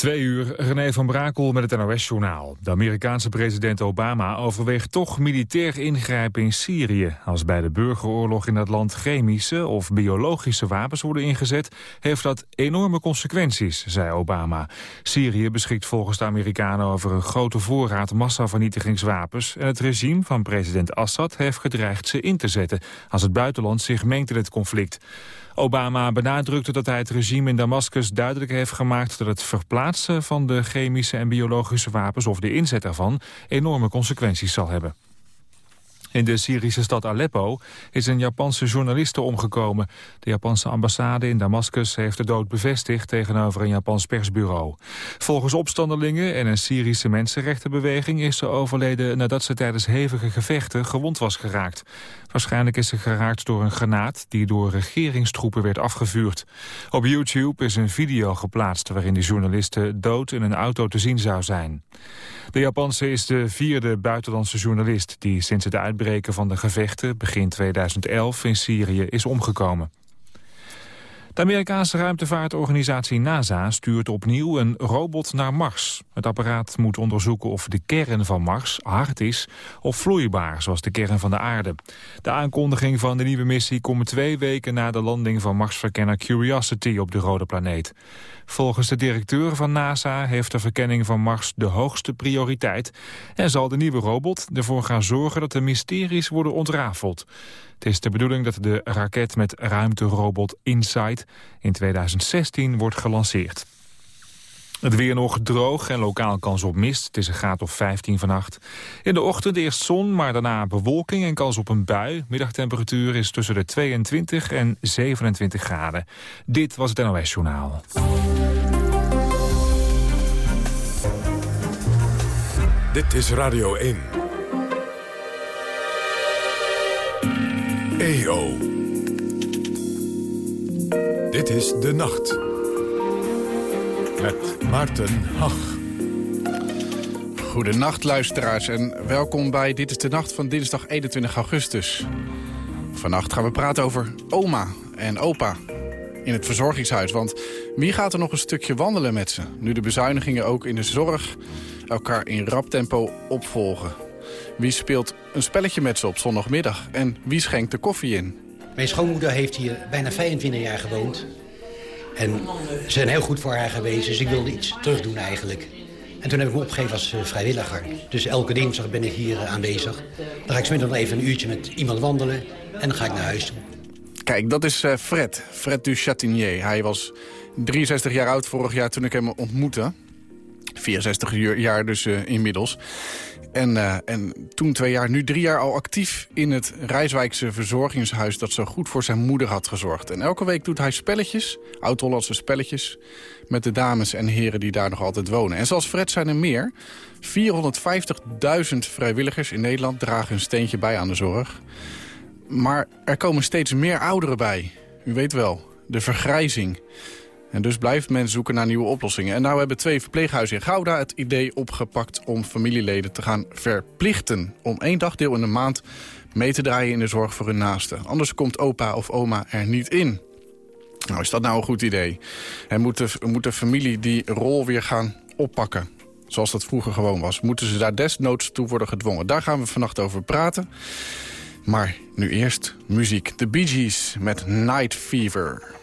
Twee uur, René van Brakel met het NOS-journaal. De Amerikaanse president Obama overweegt toch militair ingrijpen in Syrië. Als bij de burgeroorlog in dat land chemische of biologische wapens worden ingezet... heeft dat enorme consequenties, zei Obama. Syrië beschikt volgens de Amerikanen over een grote voorraad massavernietigingswapens... en het regime van president Assad heeft gedreigd ze in te zetten... als het buitenland zich mengt in het conflict. Obama benadrukte dat hij het regime in Damascus duidelijk heeft gemaakt dat het verplaatsen van de chemische en biologische wapens of de inzet daarvan enorme consequenties zal hebben. In de Syrische stad Aleppo is een Japanse journaliste omgekomen. De Japanse ambassade in Damascus heeft de dood bevestigd tegenover een Japans persbureau. Volgens opstandelingen en een Syrische mensenrechtenbeweging is ze overleden nadat ze tijdens hevige gevechten gewond was geraakt. Waarschijnlijk is ze geraakt door een granaat die door regeringstroepen werd afgevuurd. Op YouTube is een video geplaatst waarin de journaliste dood in een auto te zien zou zijn. De Japanse is de vierde buitenlandse journalist die sinds het uitbreken van de gevechten begin 2011 in Syrië is omgekomen. De Amerikaanse ruimtevaartorganisatie NASA stuurt opnieuw een robot naar Mars. Het apparaat moet onderzoeken of de kern van Mars hard is of vloeibaar, zoals de kern van de aarde. De aankondiging van de nieuwe missie komt twee weken na de landing van Marsverkenner Curiosity op de rode planeet. Volgens de directeur van NASA heeft de verkenning van Mars de hoogste prioriteit... en zal de nieuwe robot ervoor gaan zorgen dat de mysteries worden ontrafeld. Het is de bedoeling dat de raket met ruimterobot InSight in 2016 wordt gelanceerd. Het weer nog droog en lokaal kans op mist. Het is een graad of 15 vannacht. In de ochtend eerst zon, maar daarna bewolking en kans op een bui. Middagtemperatuur is tussen de 22 en 27 graden. Dit was het NOS Journaal. Dit is Radio 1. EO. Dit is De Nacht. Met Maarten Hach. Goedenacht luisteraars en welkom bij Dit is de Nacht van dinsdag 21 augustus. Vannacht gaan we praten over oma en opa in het verzorgingshuis. Want wie gaat er nog een stukje wandelen met ze? Nu de bezuinigingen ook in de zorg elkaar in rap tempo opvolgen. Wie speelt een spelletje met ze op zondagmiddag? En wie schenkt de koffie in? Mijn schoonmoeder heeft hier bijna 25 jaar gewoond. En ze zijn heel goed voor haar geweest, dus ik wilde iets terugdoen eigenlijk. En toen heb ik me opgegeven als eh, vrijwilliger. Dus elke dinsdag ben ik hier eh, aanwezig. Dan ga ik smiddag nog even een uurtje met iemand wandelen en dan ga ik naar huis toe. Kijk, dat is uh, Fred, Fred du Chatinier. Hij was 63 jaar oud vorig jaar toen ik hem ontmoette. 64 jaar dus uh, inmiddels. En, uh, en toen twee jaar, nu drie jaar al actief in het Rijswijkse verzorgingshuis... dat zo goed voor zijn moeder had gezorgd. En elke week doet hij spelletjes, oud-Hollandse spelletjes... met de dames en heren die daar nog altijd wonen. En zoals Fred zijn er meer. 450.000 vrijwilligers in Nederland dragen een steentje bij aan de zorg. Maar er komen steeds meer ouderen bij. U weet wel, de vergrijzing... En dus blijft men zoeken naar nieuwe oplossingen. En nou hebben twee verpleeghuizen in Gouda het idee opgepakt... om familieleden te gaan verplichten om één dagdeel in de maand mee te draaien in de zorg voor hun naasten. Anders komt opa of oma er niet in. Nou, is dat nou een goed idee? En moet de, familie die rol weer gaan oppakken? Zoals dat vroeger gewoon was. Moeten ze daar desnoods toe worden gedwongen? Daar gaan we vannacht over praten. Maar nu eerst muziek. De Bee Gees met Night Fever.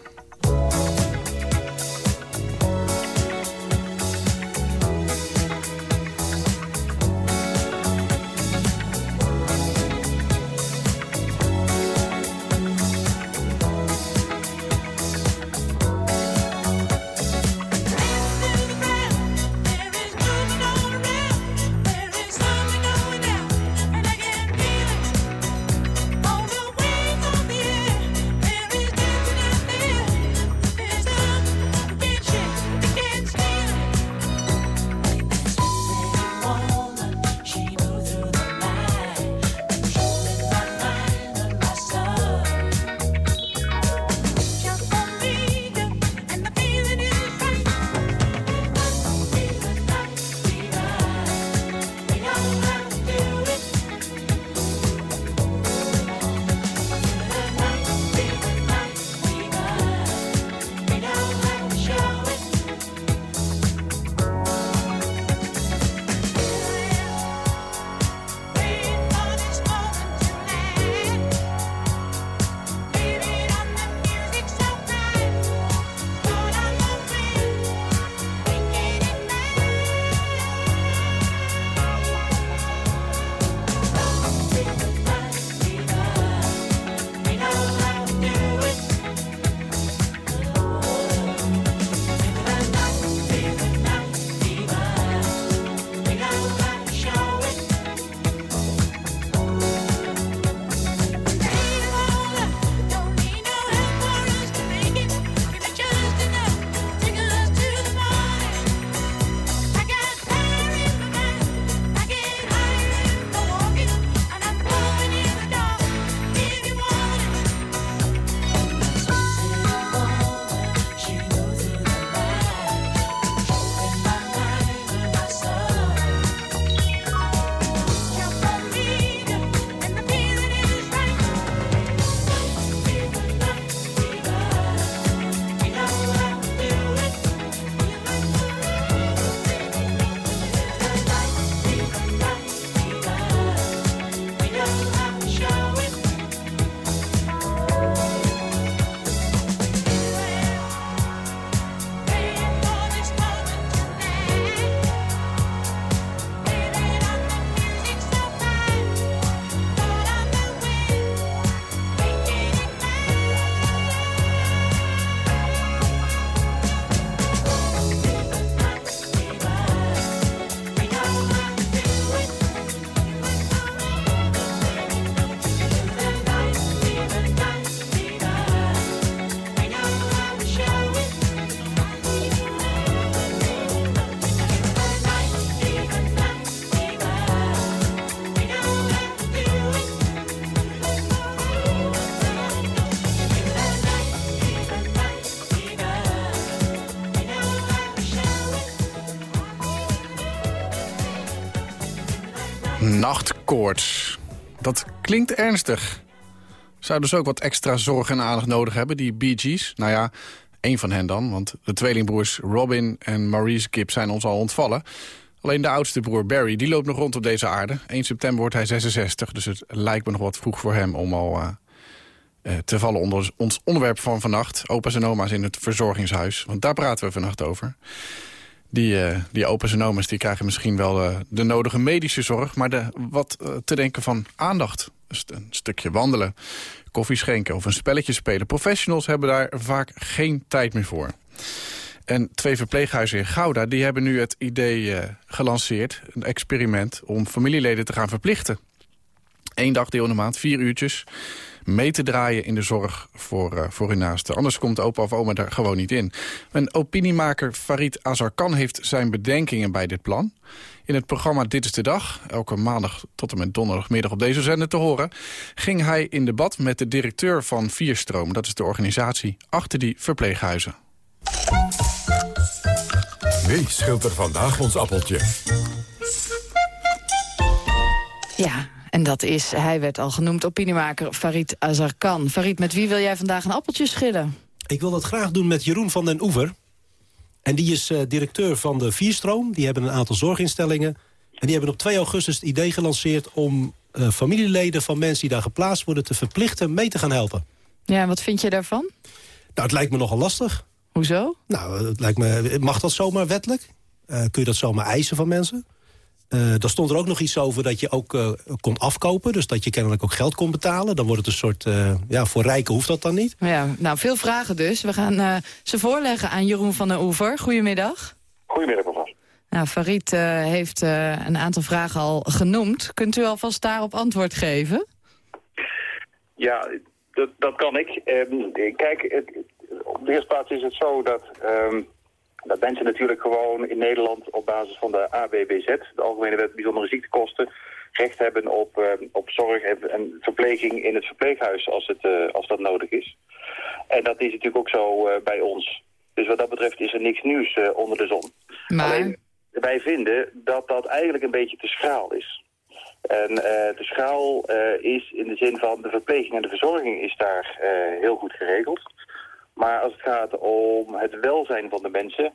Dat klinkt ernstig. Zouden ze ook wat extra zorg en aandacht nodig hebben, die Bee Gees? Nou ja, één van hen dan, want de tweelingbroers Robin en Maurice Gibb zijn ons al ontvallen. Alleen de oudste broer Barry, die loopt nog rond op deze aarde. 1 september wordt hij 66, dus het lijkt me nog wat vroeg voor hem om al uh, uh, te vallen onder ons onderwerp van vannacht. Opa's en oma's in het verzorgingshuis, want daar praten we vannacht over. Die, uh, die opa's en die krijgen misschien wel uh, de nodige medische zorg... maar de, wat uh, te denken van aandacht. Een stukje wandelen, koffie schenken of een spelletje spelen. Professionals hebben daar vaak geen tijd meer voor. En twee verpleeghuizen in Gouda die hebben nu het idee gelanceerd... een experiment om familieleden te gaan verplichten. Eén dag deel in de maand, vier uurtjes mee te draaien in de zorg voor, uh, voor hun naasten. Anders komt opa of oma daar gewoon niet in. Een opiniemaker Farid Azarkan heeft zijn bedenkingen bij dit plan. In het programma Dit is de Dag, elke maandag tot en met donderdagmiddag op deze zender te horen... ging hij in debat met de directeur van Vierstroom. Dat is de organisatie achter die verpleeghuizen. Wie scheelt er vandaag ons appeltje? Ja, en dat is, hij werd al genoemd, opiniemaker Farid Azarkan. Farid, met wie wil jij vandaag een appeltje schillen? Ik wil dat graag doen met Jeroen van den Oever. En die is uh, directeur van de Vierstroom. Die hebben een aantal zorginstellingen. En die hebben op 2 augustus het idee gelanceerd... om uh, familieleden van mensen die daar geplaatst worden... te verplichten mee te gaan helpen. Ja, wat vind je daarvan? Nou, het lijkt me nogal lastig. Hoezo? Nou, het lijkt me, mag dat zomaar wettelijk? Uh, kun je dat zomaar eisen van mensen? Uh, daar stond er ook nog iets over dat je ook uh, kon afkopen. Dus dat je kennelijk ook geld kon betalen. Dan wordt het een soort... Uh, ja, voor rijken hoeft dat dan niet. Ja, nou, veel vragen dus. We gaan ze voorleggen aan Jeroen van den Oever. Goedemiddag. Goedemiddag, mevrouw. Nou, Farid heeft een aantal vragen al genoemd. Kunt u alvast daarop antwoord geven? Ja, dat, dat kan ik. Ehm, kijk, het, op de eerste plaats is het zo dat... Um, dat mensen natuurlijk gewoon in Nederland op basis van de AWBZ, de Algemene Wet Bijzondere Ziektekosten, recht hebben op, uh, op zorg en, en, verpleging in het verpleeghuis als, het, uh, als dat nodig is. En dat is natuurlijk ook zo uh, bij ons. Dus wat dat betreft is er niks nieuws onder de zon. Maar... Alleen, wij vinden dat dat eigenlijk een beetje te schraal is. En de schaal is in de zin van de verpleging en de verzorging is daar heel goed geregeld. Maar als het gaat om het welzijn van de mensen...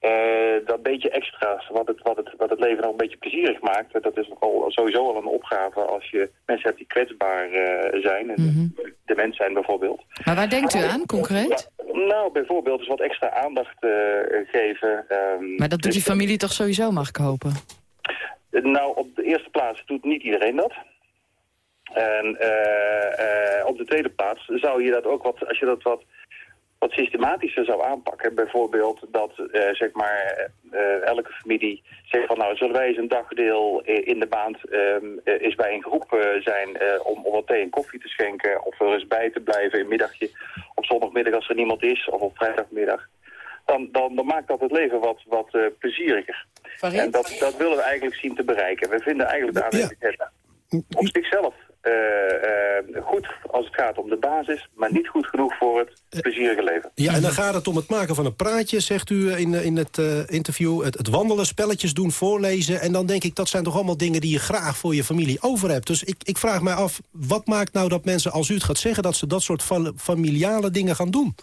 Uh, dat beetje extra's, wat het, wat, het, wat het leven nog een beetje plezierig maakt... dat is al, sowieso al een opgave als je mensen hebt die kwetsbaar uh, zijn. En mm -hmm. dement zijn bijvoorbeeld. Maar waar denkt u aan, concreet? Nou, bijvoorbeeld dus wat extra aandacht uh, geven. Um, maar dat doet die familie toch sowieso, mag ik hopen? Nou, op de eerste plaats doet niet iedereen dat. En op de tweede plaats zou je dat ook wat, als je dat wat wat systematischer zou aanpakken. Bijvoorbeeld dat uh, zeg maar, uh, elke familie zegt van nou zullen wij eens een dagdeel in de maand uh, eens bij een groep zijn om, om wat thee en koffie te schenken of er eens bij te blijven een middagje op zondagmiddag als er niemand is of op vrijdagmiddag. Dan, dan, dan maakt dat het leven wat, wat plezieriger. Farid? En dat, dat willen we eigenlijk zien te bereiken. We vinden eigenlijk de aanwezigheid ja. op zichzelf uh, uh, goed als het gaat om de basis, maar niet goed genoeg voor het plezierige leven. Ja, en dan gaat het om het maken van een praatje, zegt u in, in het uh, interview. Het, het, wandelen, spelletjes doen, voorlezen. En dan denk ik, dat zijn toch allemaal dingen die je graag voor je familie over hebt. Dus ik, ik vraag mij af, wat maakt nou dat mensen, als u het gaat zeggen... dat ze dat soort familiale dingen gaan doen?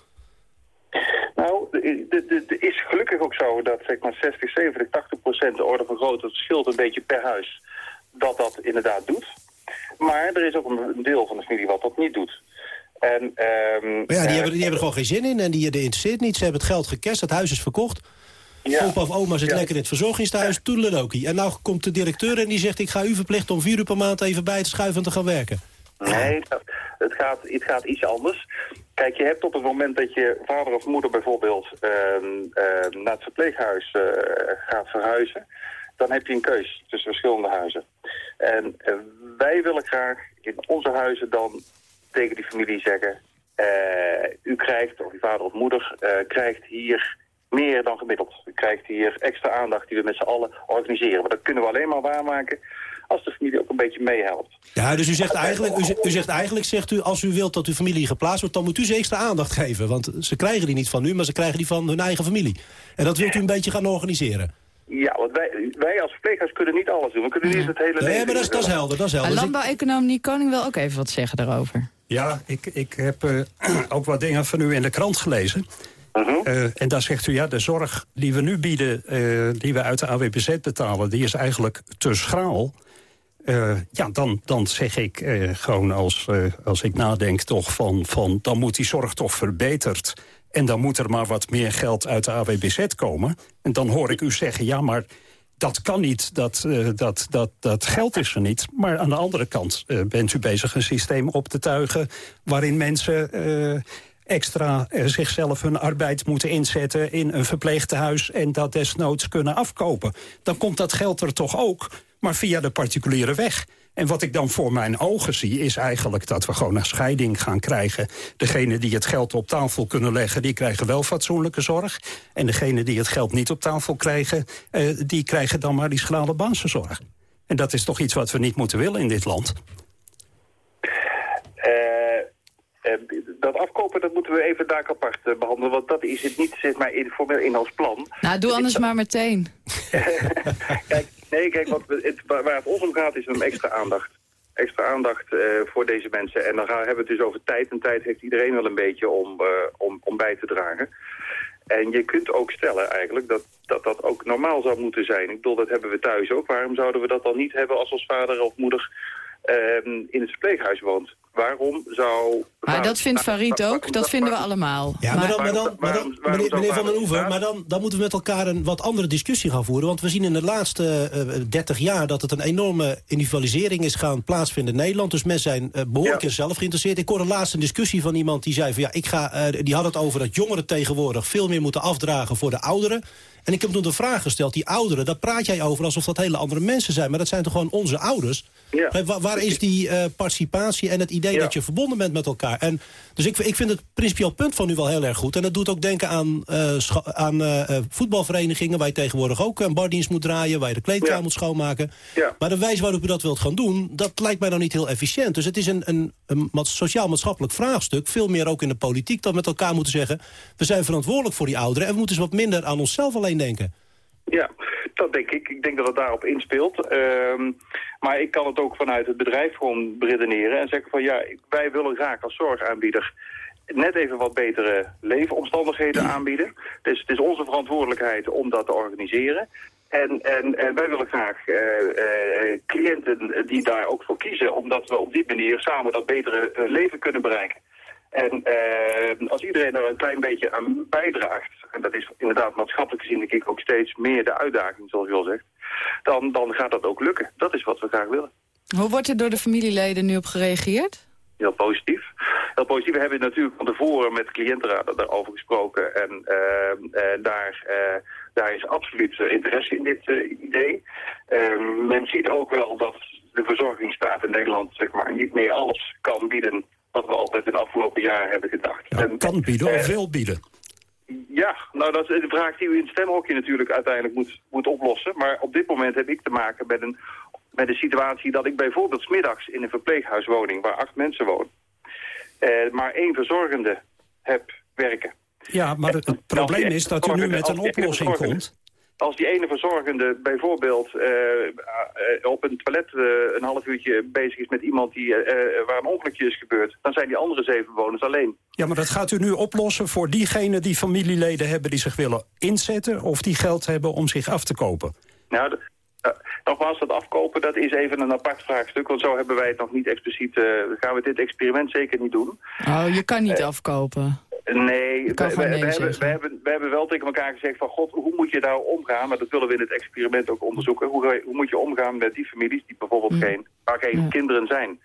Nou, het is gelukkig ook zo dat zeg maar 60, 70, 80 procent de orde van grootte... het scheelt een beetje per huis, dat dat inderdaad doet... Maar er is ook een deel van de familie wat dat niet doet. En, um, maar ja, die, uh, hebben, die hebben er gewoon geen zin in en die, die interesseert niet. Ze hebben het geld gekest, het huis is verkocht. Ja. Opa of oma zit ja. lekker in het verzorgingstehuis, toedeledokie. En nou komt de directeur en die zegt... ik ga u verplichten om vier uur per maand even bij te schuiven en te gaan werken. Nee, het gaat, het gaat iets anders. Kijk, je hebt op het moment dat je vader of moeder bijvoorbeeld uh, uh, naar het verpleeghuis uh, gaat verhuizen... dan heb je een keus tussen verschillende huizen. En uh, wij willen graag in onze huizen dan tegen die familie zeggen... Uh, u krijgt, of uw vader of moeder, uh, krijgt hier meer dan gemiddeld. U krijgt hier extra aandacht die we met z'n allen organiseren. Maar dat kunnen we alleen maar waarmaken als de familie ook een beetje meehelpt. Ja, dus u zegt, eigenlijk, u, u, zegt eigenlijk, zegt u, als u wilt dat uw familie geplaatst wordt... dan moet u ze extra aandacht geven. Want ze krijgen die niet van u, maar ze krijgen die van hun eigen familie. En dat wilt u een beetje gaan organiseren. Ja, want wij, wij als verpleeghuis kunnen niet alles doen. We kunnen niet het hele Nee, leven maar dat is, dat is helder. Dat is helder. Dus ik- landbouweconoom Niek Koning wil ook even wat zeggen daarover. Ja, ik, ik heb eh, ook wat dingen van u in de krant gelezen. Mhm. Eh, en daar zegt u, ja, de zorg die we nu bieden, eh, die we uit de AWBZ betalen, die is eigenlijk te schraal. Eh, ja, dan, dan zeg ik eh, gewoon als, eh, als ik nadenk toch van, van... dan moet die zorg toch verbeterd. En dan moet er maar wat meer geld uit de AWBZ komen. En dan hoor ik u zeggen, ja, maar dat kan niet, dat, eh, dat, dat, dat geld is er niet. Maar aan de andere kant eh, bent u bezig een systeem op te tuigen... waarin mensen eh, extra zichzelf hun arbeid moeten inzetten... in een verpleegtehuis en dat desnoods kunnen afkopen. Dan komt dat geld er toch ook, maar via de particuliere weg. En wat ik dan voor mijn ogen zie, is eigenlijk dat we gewoon een scheiding gaan krijgen. Degene die het geld op tafel kunnen leggen, die krijgen wel fatsoenlijke zorg. En degene die het geld niet op tafel krijgen, eh, die krijgen dan maar die schrale basenzorg. En dat is toch iets wat we niet moeten willen in dit land? Eh, eh, dat afkopen, dat moeten we even daar apart eh, behandelen. Want dat is het niet, zeg maar, in, formeel in ons plan. Nou, doe anders maar meteen. Kijk, nee, kijk, wat het, waar het om gaat is om extra aandacht. Extra aandacht eh, voor deze mensen. En dan gaan, hebben we het dus over tijd. En tijd heeft iedereen wel een beetje om, eh, om, om bij te dragen. En je kunt ook stellen eigenlijk dat, dat dat ook normaal zou moeten zijn. Ik bedoel, dat hebben we thuis ook. Waarom zouden we dat dan niet hebben als ons vader of moeder in het verpleeghuis woont? Waarom zou... Maar dat vindt Farid ook, dat vinden we allemaal. Ja, maar dan, maar dan, maar dan meneer, Van den Oever, maar dan, dan moeten we met elkaar een wat andere discussie gaan voeren. Want we zien in de laatste eh 30 jaar dat het een enorme individualisering is gaan plaatsvinden in Nederland. Dus mensen zijn eh, behoorlijk Ja. in zelf geïnteresseerd. Ik hoorde laatst een discussie van iemand die zei van ja, ik ga, eh, die had het over dat jongeren tegenwoordig veel meer moeten afdragen voor de ouderen. En ik heb toen de vraag gesteld, die ouderen, daar praat jij over alsof dat hele andere mensen zijn. Maar dat zijn toch gewoon onze ouders? Ja. Wa- waar is die eh, participatie en het idee Ja. dat je verbonden bent met elkaar? En, dus ik, ik vind het principieel punt van u wel heel erg goed. En dat doet ook denken aan, eh, aan eh, voetbalverenigingen... waar je tegenwoordig ook een bardienst moet draaien... waar je de kleedkamer Ja. moet schoonmaken. Ja. Maar de wijze waarop u dat wilt gaan doen... dat lijkt mij dan niet heel efficiënt. Dus het is een, een, een sociaal-maatschappelijk vraagstuk... veel meer ook in de politiek dat we met elkaar moeten zeggen... we zijn verantwoordelijk voor die ouderen... en we moeten eens wat minder aan onszelf alleen Ja, dat denk ik. Ik denk dat het daarop inspeelt. Ehm, maar ik kan het ook vanuit het bedrijf gewoon beredeneren en zeggen van ja, wij willen graag als zorgaanbieder net even wat betere leefomstandigheden aanbieden. Dus het is onze verantwoordelijkheid om dat te organiseren. En, en, en wij willen graag eh, eh, cliënten die daar ook voor kiezen, omdat we op die manier samen dat betere eh, leven kunnen bereiken. En eh, als iedereen er een klein beetje aan bijdraagt, en dat is inderdaad maatschappelijk gezien denk ik ook steeds meer de uitdaging, zoals je al zegt, dan, dan gaat dat ook lukken. Dat is wat we graag willen. Hoe wordt er door de familieleden nu op gereageerd? Heel positief. Heel positief. We hebben natuurlijk van tevoren met cliëntenraden daarover gesproken. En eh, eh, daar, daar is absoluut interesse in dit idee. Eh, men ziet ook wel dat de verzorgingsstaat in Nederland zeg maar, niet meer alles kan bieden wat we altijd in de afgelopen jaren hebben gedacht. Ja, En, kan bieden eh, of wil bieden. ja, nou dat is de vraag die u in het stemhokje natuurlijk uiteindelijk moet, moet oplossen. Maar op dit moment heb ik te maken met een, met een situatie dat ik bijvoorbeeld smiddags in een verpleeghuiswoning waar acht mensen wonen, eh, maar één verzorgende heb werken. Ja, maar het, het probleem is dat u nu met een oplossing komt. Als die ene verzorgende bijvoorbeeld eh, eh, op een toilet eh, een half uurtje bezig is met iemand die, waar een ongelukje is gebeurd, dan zijn die andere zeven bewoners alleen. Ja, maar dat gaat u nu oplossen voor diegenen die familieleden hebben die zich willen inzetten... of die geld hebben om zich af te kopen. Nou, nogmaals, dat afkopen, dat is even een apart vraagstuk. Want zo hebben wij het nog niet expliciet... eh, gaan we dit experiment zeker niet doen. Oh, je kan niet afkopen. Nee, we, hebben, we, hebben, we hebben wel tegen elkaar gezegd van... God, hoe moet je daar omgaan? Maar dat willen we in het experiment ook onderzoeken. Hoe, hoe moet je omgaan met die families die bijvoorbeeld geen, waar geen kinderen zijn?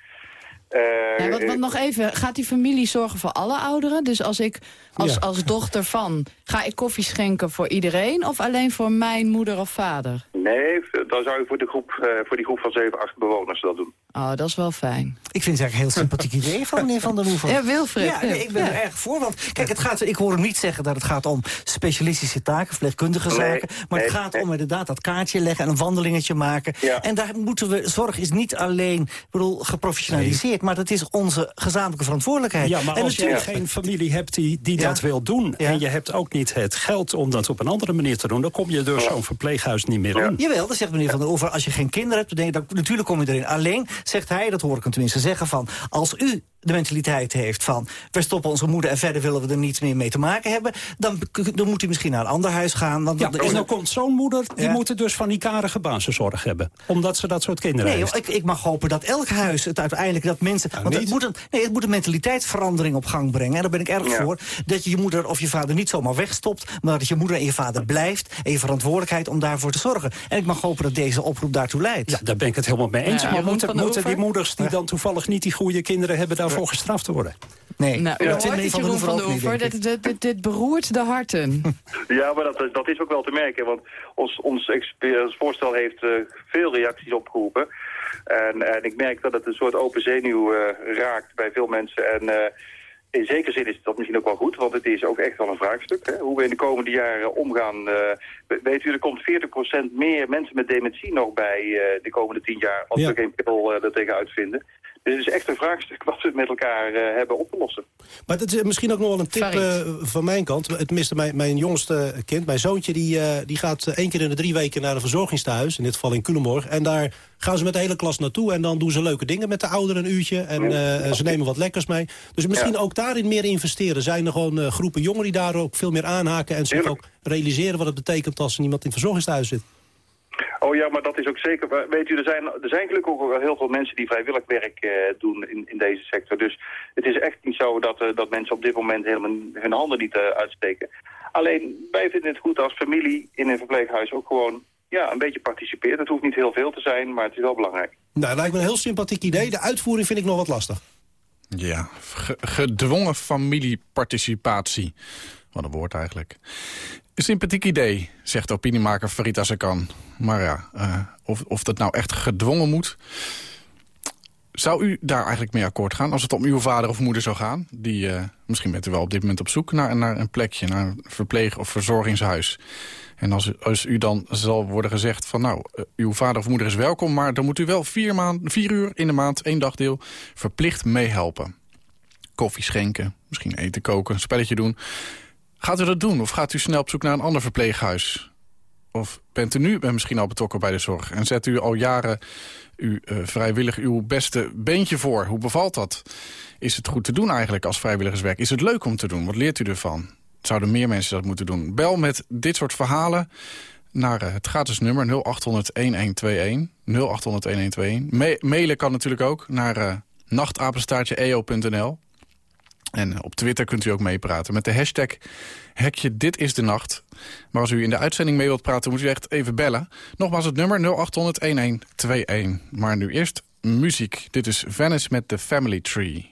Eh, Ja, wat, wat nog even, gaat die familie zorgen voor alle ouderen? Dus als ik als, Ja. als dochter van, ga ik koffie schenken voor iedereen... of alleen voor mijn moeder of vader? Nee, dan zou je voor, de groep, eh, voor die groep van zeven, acht bewoners dat doen. Oh, dat is wel fijn. Ik vind het eigenlijk een heel sympathiek idee van meneer Van der Hoeven. Ja, Wilfred. Ja, nee, ik ben er erg voor. Want kijk, het gaat, ik hoor hem niet zeggen dat het gaat om specialistische taken, verpleegkundige Nee, zaken. Maar het gaat nee. om inderdaad dat kaartje leggen en een wandelingetje maken. Ja. En daar moeten we, zorg is niet alleen ik bedoel, geprofessionaliseerd. Maar dat is onze gezamenlijke verantwoordelijkheid. Ja, maar en als je geen familie hebt die, die Ja. dat wil doen... en je hebt ook niet het geld om dat op een andere manier te doen... dan kom je door zo'n verpleeghuis niet meer in. Jawel, dat zegt meneer Van der Over. Als je geen kinderen hebt, dan denk je, dan, natuurlijk kom je erin. Alleen zegt hij, dat hoor ik hem tenminste zeggen... van als u de mentaliteit heeft van... we stoppen onze moeder en verder willen we er niets meer mee te maken hebben... dan, dan moet u misschien naar een ander huis gaan. Want Ja, dan is en er- dan komt zo'n moeder, die Ja. moet dus van die karige basenzorg hebben. Omdat ze dat soort kinderen Nee, heeft. joh, ik, ik mag hopen dat elk huis het uiteindelijk dat mensen. want het moet, een, nee, het moet een mentaliteitsverandering op gang brengen. En daar ben ik erg Ja. voor. Dat je je moeder of je vader niet zomaar wegstopt. Maar dat je moeder en je vader blijft. En je verantwoordelijkheid om daarvoor te zorgen. En ik mag hopen dat deze oproep daartoe leidt. Ja, daar ben ik het helemaal mee eens. Ja, maar moeten, die moeders die dan toevallig niet die goede kinderen hebben... daarvoor gestraft worden? Nee, Nou, dat hoort het, Jeroen van de. Dit, dit, dit, dit beroert de harten. Ja, maar dat, dat is ook wel te merken, want ons, ons ons voorstel heeft eh, veel reacties opgeroepen. En, en ik merk dat het een soort open zenuw eh, raakt bij veel mensen. En eh, in zekere zin is dat misschien ook wel goed, want het is ook echt wel een vraagstuk. Hè? Hoe we in de komende jaren omgaan. eh, we- weet u, er komt 40% meer mensen met dementie nog bij de komende 10 jaar... als Ja. we geen pil eh, er tegen uitvinden. Dus het is echt een vraagstuk wat we met elkaar eh, hebben op te lossen. Maar dat is misschien ook nog wel een tip eh, van mijn kant. Het miste mijn, mijn jongste kind, mijn zoontje... die, eh, die gaat één keer in de drie weken naar een verzorgingstehuis. In dit geval in Culemborg. En daar gaan ze met de hele klas naartoe. En dan doen ze leuke dingen met de ouderen een uurtje. En eh, ze nemen wat lekkers mee. Dus misschien Ja. ook daarin meer investeren. Zijn er gewoon eh, groepen jongeren die daar ook veel meer aanhaken... en zich ook realiseren wat het betekent als er iemand in het verzorgingstehuis zit. Oh ja, maar dat is ook zeker. Weet u, er zijn, er zijn gelukkig ook wel heel veel mensen die vrijwillig werk eh, doen in, in deze sector. Dus het is echt niet zo dat, eh, dat mensen op dit moment helemaal hun handen niet eh, uitsteken. Alleen, wij vinden het goed als familie in een verpleeghuis ook gewoon ja, een beetje participeert. Het hoeft niet heel veel te zijn, maar het is wel belangrijk. Nou, lijkt me een heel sympathiek idee. De uitvoering vind ik nog wat lastig. Ja, ge- gedwongen familieparticipatie. Wat een woord eigenlijk. Sympathiek idee, zegt opiniemaker Farita Sakan. Maar ja, eh, of, of dat nou echt gedwongen moet... Zou u daar eigenlijk mee akkoord gaan als het om uw vader of moeder zou gaan? Die, eh, misschien bent u wel op dit moment op zoek naar, naar een plekje, naar een verpleeg- of verzorgingshuis. En als, als u dan zal worden gezegd van nou, eh, uw vader of moeder is welkom... maar dan moet u wel vier, maand, vier uur in de maand, één dagdeel, verplicht meehelpen. Koffie schenken, misschien eten koken, een spelletje doen. Gaat u dat doen of gaat u snel op zoek naar een ander verpleeghuis? Of bent u nu misschien al betrokken bij de zorg... en zet u al jaren u eh, vrijwillig uw beste beentje voor? Hoe bevalt dat? Is het goed te doen eigenlijk als vrijwilligerswerk? Is het leuk om te doen? Wat leert u ervan? Zouden meer mensen dat moeten doen? Bel met dit soort verhalen naar eh, het gratis nummer 0800-1121. 0800-1121. Ma- mailen kan natuurlijk ook naar eh nachtapenstaartje.eo.nl. En op Twitter kunt u ook meepraten met de hashtag hekje dit is de nacht. Maar als u in de uitzending mee wilt praten, moet u echt even bellen. Nogmaals het nummer 0800-1121. Maar nu eerst muziek. Dit is Venice met The Family Tree.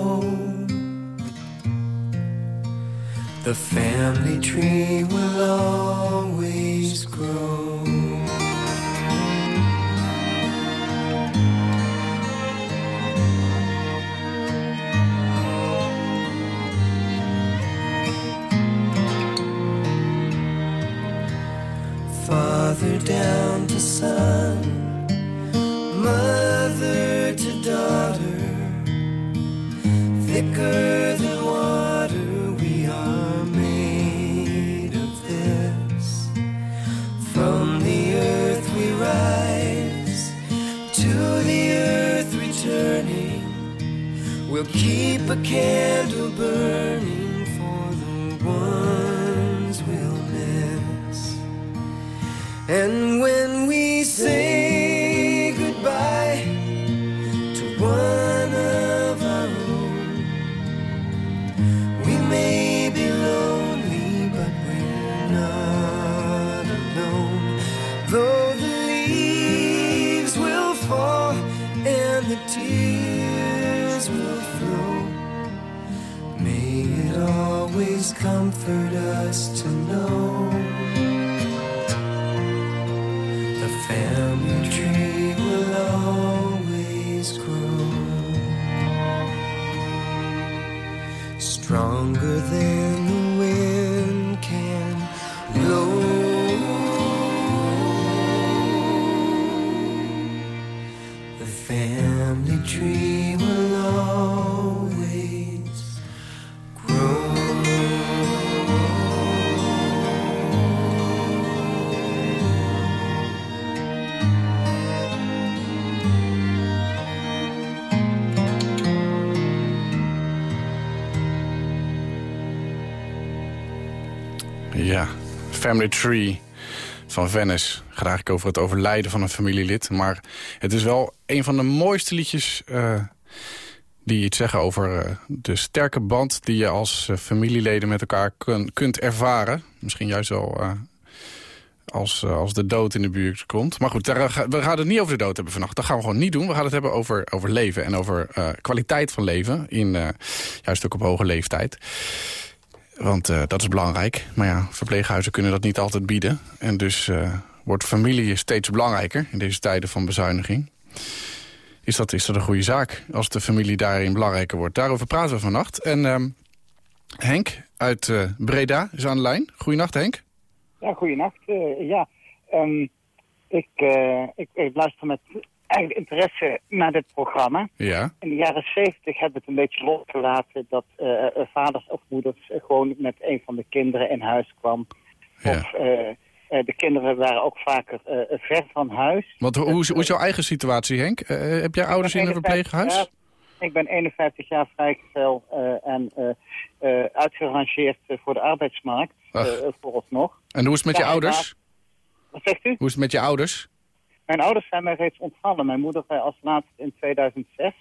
The family tree will always grow. Father down to son, keep a candle burning for the ones we'll miss. And comfort us to know. The family tree will always grow. Stronger than Family Tree van Venice. Graag ik over het overlijden van een familielid. Maar het is wel een van de mooiste liedjes... eh, die iets zeggen over eh, de sterke band... die je als eh, familieleden met elkaar kun- kunt ervaren. Misschien juist wel als, als de dood in de buurt komt. Maar goed, we gaan het niet over de dood hebben vannacht. Dat gaan we gewoon niet doen. We gaan het hebben over, over leven en over kwaliteit van leven. In, juist ook op hoge leeftijd. Want eh, dat is belangrijk. Maar ja, verpleeghuizen kunnen dat niet altijd bieden. En dus eh, wordt familie steeds belangrijker in deze tijden van bezuiniging. Is dat, is dat een goede zaak als de familie daarin belangrijker wordt? Daarover praten we vannacht. En ehm, Henk uit eh, Breda is aan de lijn. Goedenacht Henk. Ja, goeienacht. Ja, ehm, ik, ik, ik luister met eigenlijk interesse naar dit programma. Ja. In de jaren zeventig hebben we het een beetje losgelaten dat eh, eh, vaders of moeders eh, gewoon met een van de kinderen in huis kwam. Ja. Of de kinderen waren ook vaker ver van huis. Want hoe, hoe, is, jouw eigen situatie Henk? Heb jij ouders in een 51 verpleeghuis? jaar- ik ben 51 jaar vrijgezel en uitgerangeerd voor de arbeidsmarkt, vooralsnog. En hoe is het met je ouders? Wat zegt u? Hoe is het met je ouders? Mijn ouders zijn mij reeds ontvallen. Mijn moeder eh, als laatste in 2006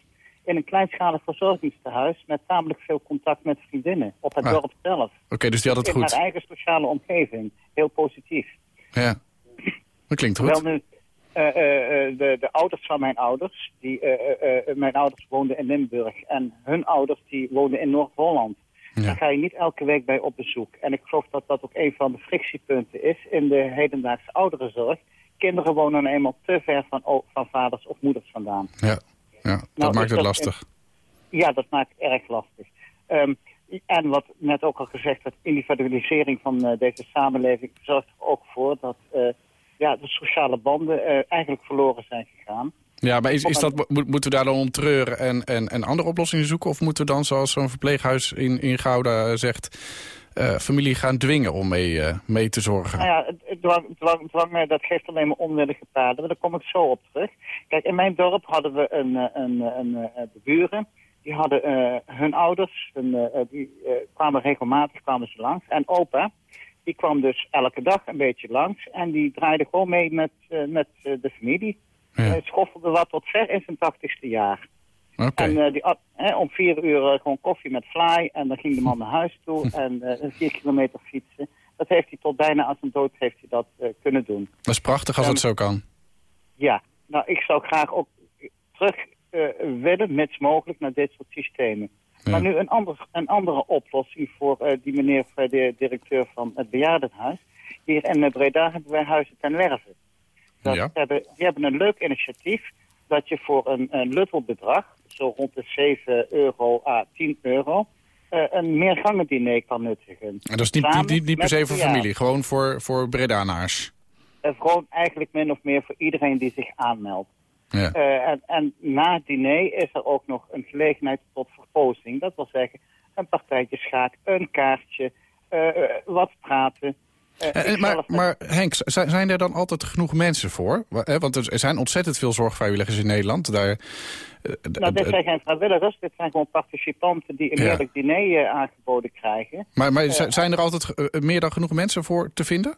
in een kleinschalig verzorgingstehuis... met tamelijk veel contact met vriendinnen op het Ah. dorp zelf. Oké, dus die had het in goed. haar eigen sociale omgeving. Heel positief. Ja, dat klinkt Wel goed. nu, eh, eh, eh, de, de ouders van mijn ouders, die, mijn ouders woonden in Limburg... en hun ouders die woonden in Noord-Holland. Ja. Daar ga je niet elke week bij op bezoek. En ik geloof dat dat ook een van de frictiepunten is in de hedendaagse ouderenzorg. Kinderen wonen nou eenmaal te ver van, van vaders of moeders vandaan. Ja, ja dat Nou, maakt is het lastig. Ja, dat maakt het erg lastig. Ehm, en wat net ook al gezegd werd, individualisering van eh, deze samenleving zorgt er ook voor dat eh, ja, de sociale banden eh, eigenlijk verloren zijn gegaan. Ja, maar is, is dat, mo- moeten we daar dan om treuren en, en, en andere oplossingen zoeken? Of moeten we dan, zoals zo'n verpleeghuis in, in Gouda zegt... eh, familie gaan dwingen om mee, eh, mee te zorgen? Nou ja, dwang, dwang, dwang, eh, dat geeft alleen maar onwillige paden, maar daar kom ik zo op terug. Kijk, in mijn dorp hadden we een, een, een, eh, de buren. Die hadden hun ouders, hun, die kwamen regelmatig kwamen ze langs. En opa, die kwam dus elke dag een beetje langs. En die draaide gewoon mee met, met de familie. Ja. Hij schoffelde wat tot ver in zijn tachtigste jaar. En eh, die, at- hè, om vier uur eh, gewoon koffie met fly. En dan ging de man naar huis toe en eh, vier kilometer fietsen. Dat heeft hij tot bijna aan zijn dood heeft hij dat kunnen doen. Dat is prachtig als het zo kan. Ja, nou ik zou graag ook terug willen, mits mogelijk, naar dit soort systemen. Ja. Maar nu een, ander, een andere oplossing voor die meneer, de directeur van het bejaardenhuis. Hier in Breda hebben wij Huizen ten Werven. Dat Ja. hebben, die hebben een leuk initiatief dat je voor een, een luttel bedrag, zo rond de 7 euro à 10 euro, eh, een meergangendiner kan nuttigen. En dat is niet, niet, niet, niet per se voor familie, gewoon voor, voor Bredanaars. Eh, gewoon eigenlijk min of meer voor iedereen die zich aanmeldt. Ja. Eh, en, en na het diner is er ook nog een gelegenheid tot verpozing. Dat wil zeggen, een partijtje schaak, een kaartje, wat praten. Eh, Eh, ik maar, maar Henk, zijn er dan altijd genoeg mensen voor? Want er zijn ontzettend veel zorgvrijwilligers in Nederland. Daar, eh, d- Nou, dit zijn geen vrijwilligers, dit zijn gewoon participanten die een Ja. heerlijk diner eh, aangeboden krijgen. maar maar Eh, zijn er altijd eh, meer dan genoeg mensen voor te vinden?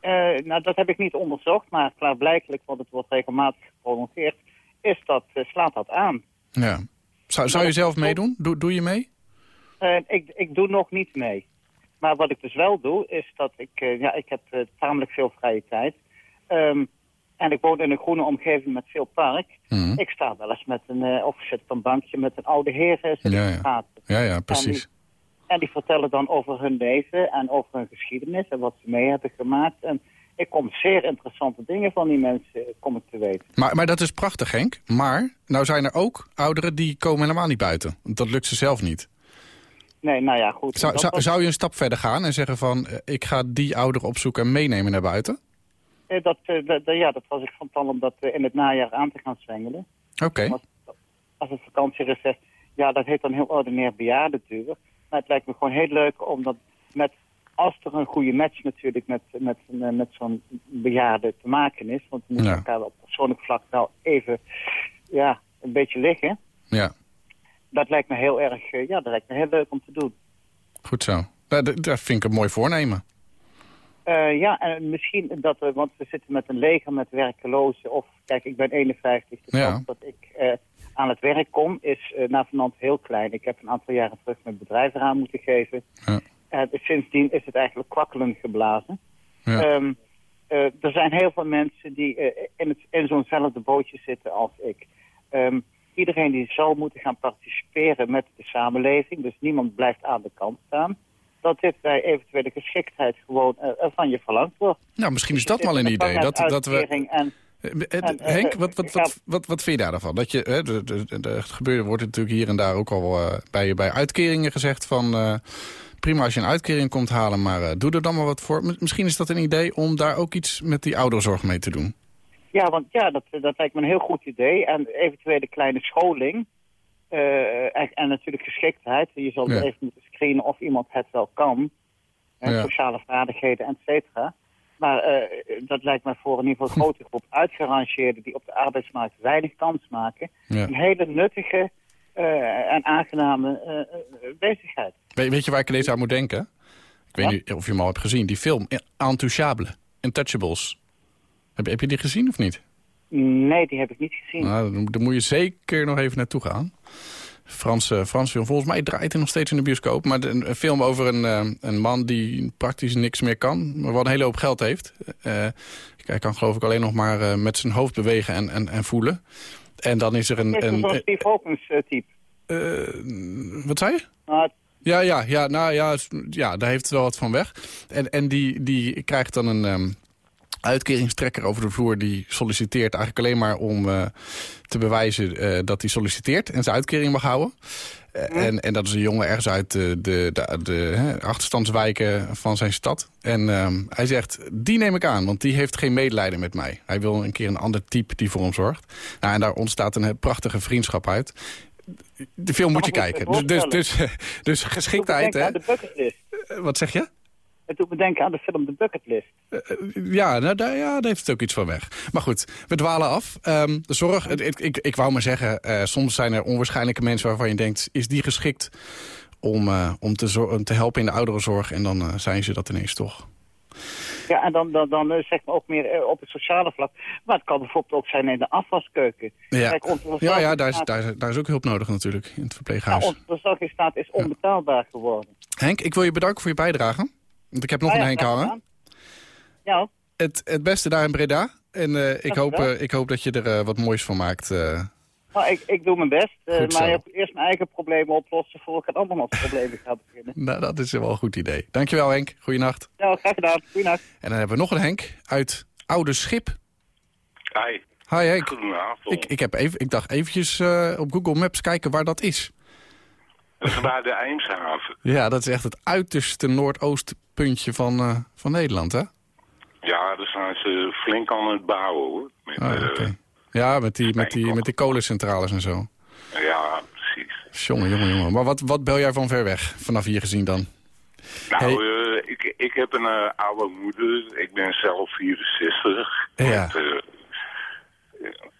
Eh, nou, dat heb ik niet onderzocht, maar klaarblijkelijk, want het wordt regelmatig geprolongeerd, is dat, eh, slaat dat aan. Ja. Zou, zou je zelf meedoen? Doe, doe je mee? Eh, ik, ik doe nog niet mee. Maar wat ik dus wel doe, is dat ik... eh, ja, ik heb eh, tamelijk veel vrije tijd. Ehm, en ik woon in een groene omgeving met veel park. Mhm. Ik sta wel eens met een... eh, of zit op een bankje met een oude heer Ja, ja. praten. Ja, ja, precies. En die vertellen dan over hun leven en over hun geschiedenis... en wat ze mee hebben gemaakt. En ik kom zeer interessante dingen van die mensen kom ik te weten. Maar, maar dat is prachtig, Henk. Maar nou zijn er ook ouderen die komen helemaal niet buiten. Dat lukt ze zelf niet. Nee, nou ja, goed. Zou, zou, was- zou je een stap verder gaan en zeggen van... eh, ik ga die ouderen opzoeken en meenemen naar buiten? eh, dat, eh, dat, ja, dat was ik van plan om dat in het najaar aan te gaan zwengelen. Oké. Als, als het vakantiereces, ja, dat heet dan heel ordinair bejaardentuur. Maar het lijkt me gewoon heel leuk om dat met, als er een goede match natuurlijk met, met, met zo'n bejaarde te maken is. Want we moeten Ja. elkaar op persoonlijk vlak nou even, ja, een beetje liggen. Ja, Dat lijkt me heel erg, eh, ja, dat lijkt me heel leuk om te doen. goed zo. Dat, dat- dat vind ik een mooi voornemen. Eh, ja, en misschien dat, we, want we zitten met een leger met werkelozen. Of, kijk, ik ben 51, dus Ja. dat ik eh, aan het werk kom is uh, na vanand heel klein. Ik heb een aantal jaren terug mijn bedrijf eraan moeten geven. Ja. En sindsdien is het eigenlijk kwakkelend geblazen. Ja. Ehm, eh, er zijn heel veel mensen die in, het- in zo'nzelfde bootje zitten als ik. Ehm, iedereen die zal moeten gaan participeren met de samenleving. Dus niemand blijft aan de kant staan. Dat dit bij eventuele geschiktheid gewoon eh, eh, van je verlangd wordt. Nou, misschien is dat Dus wel een met idee. Dat, dat we... En, Eh, En, Henk, wat, wat, wat, wat, wat vind je daar dan van? Dat je, hè, de, de, de, de- het gebeurde wordt natuurlijk hier en daar ook al eh, bij, bij uitkeringen gezegd van... prima als je een uitkering komt halen, maar doe er dan maar wat voor. Misschien is dat een idee om daar ook iets met die ouderenzorg mee te doen. Ja, want ja, dat, dat lijkt me een heel goed idee. En eventuele kleine scholing. eh, en, en natuurlijk geschiktheid. Je zal Ja. even moeten screenen of iemand het wel kan. Eh, Ja. Sociale vaardigheden, et cetera. Maar eh, dat lijkt me voor in ieder geval een grote groep uitgerangeerden... die op de arbeidsmarkt weinig kans maken. Ja. Een hele nuttige eh, en aangename eh, eh, bezigheid. Weet, weet je waar ik ineens aan moet denken? Ik weet niet of je hem al hebt gezien. Die film, Intouchable, Intouchables. Heb, heb je die gezien of niet? Nee, die heb ik niet gezien. Nou, dan, dan moet je zeker nog even naartoe gaan. Franse, Franse film. Volgens mij draait hij nog steeds in de bioscoop. Maar een, film over een, eh, een man die praktisch niks meer kan. Maar wel een hele hoop geld heeft. Eh, hij kan geloof ik alleen nog maar eh, met zijn hoofd bewegen en, en, en voelen. En dan is er een... Het is een Steve Hawkins eh, type. eh, wat zei je? Nou, Ja, ja, ja, nou ja, ja, daar heeft wel wat van weg. En, en die, die krijgt dan een ehm, uitkeringstrekker over de vloer... die solliciteert eigenlijk alleen maar om eh, te bewijzen eh, dat hij solliciteert... en zijn uitkering mag houden. Eh, en, en dat is een jongen ergens uit de, de, de, de hè, achterstandswijken van zijn stad. En ehm, hij zegt, die neem ik aan, want die heeft geen medelijden met mij. Hij wil een keer een ander type die voor hem zorgt. Nou, en daar ontstaat een prachtige vriendschap uit. De film moet je kijken. Dus, dus, dus, dus geschiktheid, hè? Wat zeg je? Het doet me denken aan de film The Bucketlist. Ja, nou, daar, ja, daar heeft het ook iets van weg. Maar goed, we dwalen af. Ehm, de zorg, het- ik, ik, ik wou maar zeggen, eh, soms zijn er onwaarschijnlijke mensen waarvan je denkt... is die geschikt om, eh, om te, te helpen in de ouderenzorg? En dan eh, zijn ze dat ineens toch. Ja, en dan, dan, dan eh, zeg maar ook meer eh, op het sociale vlak. Maar het kan bijvoorbeeld ook zijn in de afwaskeuken. Ja, Kijk, ja, ja daar, is, daar, daar is ook hulp nodig natuurlijk in het Ja, verpleeghuis. onze verzorgingsstaat is onbetaalbaar geworden. Henk, ik wil je bedanken voor je bijdrage. Want ik heb nog Ah een ja, Henk hangen. Ja, Het, het beste daar in Breda. En eh, ik, hoop, eh, ik hoop dat je er eh, wat moois van maakt. eh. nou, ik, ik doe mijn best. Goed zo. maar je hebt eerst mijn eigen problemen oplossen... voor ik aan andermans problemen ga beginnen. nou, dat is wel een goed idee. Dankjewel Henk, Goeienacht. Ja, graag gedaan. Goeienacht. En dan hebben we nog een Henk uit Oude Schip. Hi, Hi Henk. goedenavond. Ik, ik, heb even, ik dacht eventjes eh, op Google Maps kijken waar dat is. Dat is bij de Eemshaven. Ja, dat is echt het uiterste noordoostpuntje van, eh, van Nederland, hè? Ja, daar zijn ze flink aan het bouwen, hoor. Met, Ah, eh. Ja, met die, met, die, met die kolencentrales en zo. Ja, precies. Jongen, jongen, jongen. Maar wat, wat bel jij van ver weg vanaf hier gezien dan? Nou, Hey. eh, ik, ik heb een oude moeder. Ik ben zelf 64. Ja. Met,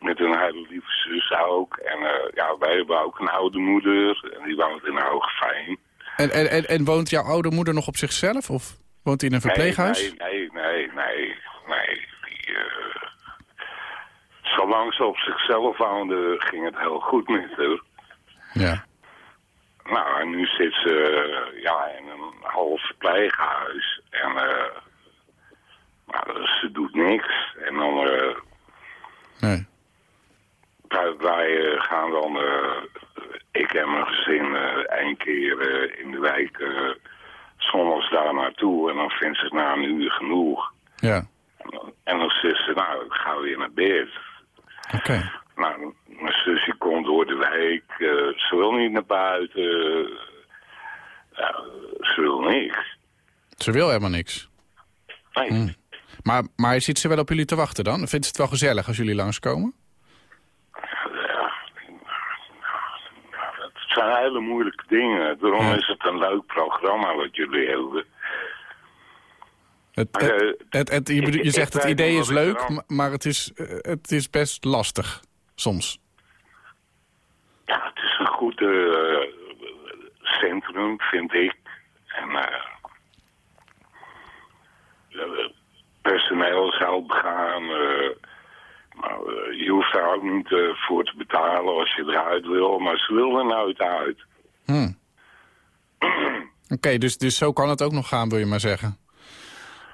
met een hele lieve zus ook. En ja, wij hebben ook een oude moeder. En die woont in Hoogeveen. En, en, en, en woont jouw oude moeder nog op zichzelf? Of woont hij in een verpleeghuis? Nee, nee, nee, nee, nee. Die, eh, zolang ze op zichzelf woonde, ging het heel goed met haar. Ja. Nou, en nu zit ze eh, ja, in een half verpleeghuis. En eh nou, ze doet niks. En dan... Nee. Wij, wij eh, gaan dan... eh, ik en mijn gezin eh, één keer in de eh zondags daar naartoe. En dan vindt ze het na een uur genoeg. Ja. En dan, zegt ze, nou, ik ga weer naar bed. Oké. Nou, mijn zusje komt door de eh, ze wil niet naar buiten. Ze wil niks. Ze wil helemaal niks. Nee. Hm. Maar, maar zit ze wel op jullie te wachten dan? Vindt ze het wel gezellig als jullie langskomen? Het zijn hele moeilijke dingen. Daarom is het een leuk programma wat jullie hebben. Het, Maar, het, het, het- je, zegt het idee is leuk, maar het is, eh, het is best lastig. Soms. Ja, het is een goed eh, centrum, vind ik. En eh, personeel zou begaan. eh nou, eh, je hoeft daar ook niet eh, voor te betalen als je eruit wil. Maar ze wil er nooit uit. Hm. Oké, dus, dus zo kan het ook nog gaan, wil je maar zeggen.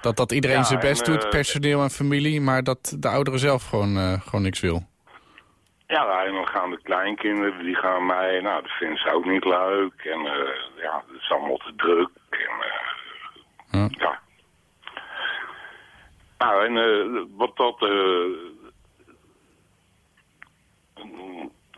Dat, dat iedereen Ja, zijn best en, doet, eh, personeel en familie... maar dat de ouderen zelf gewoon, gewoon niks wil. Ja, en dan gaan de kleinkinderen, die gaan mij, nou, dat vinden ze ook niet leuk. En eh, ja, het is allemaal te druk. En, eh, ja. Nou, en wat dat...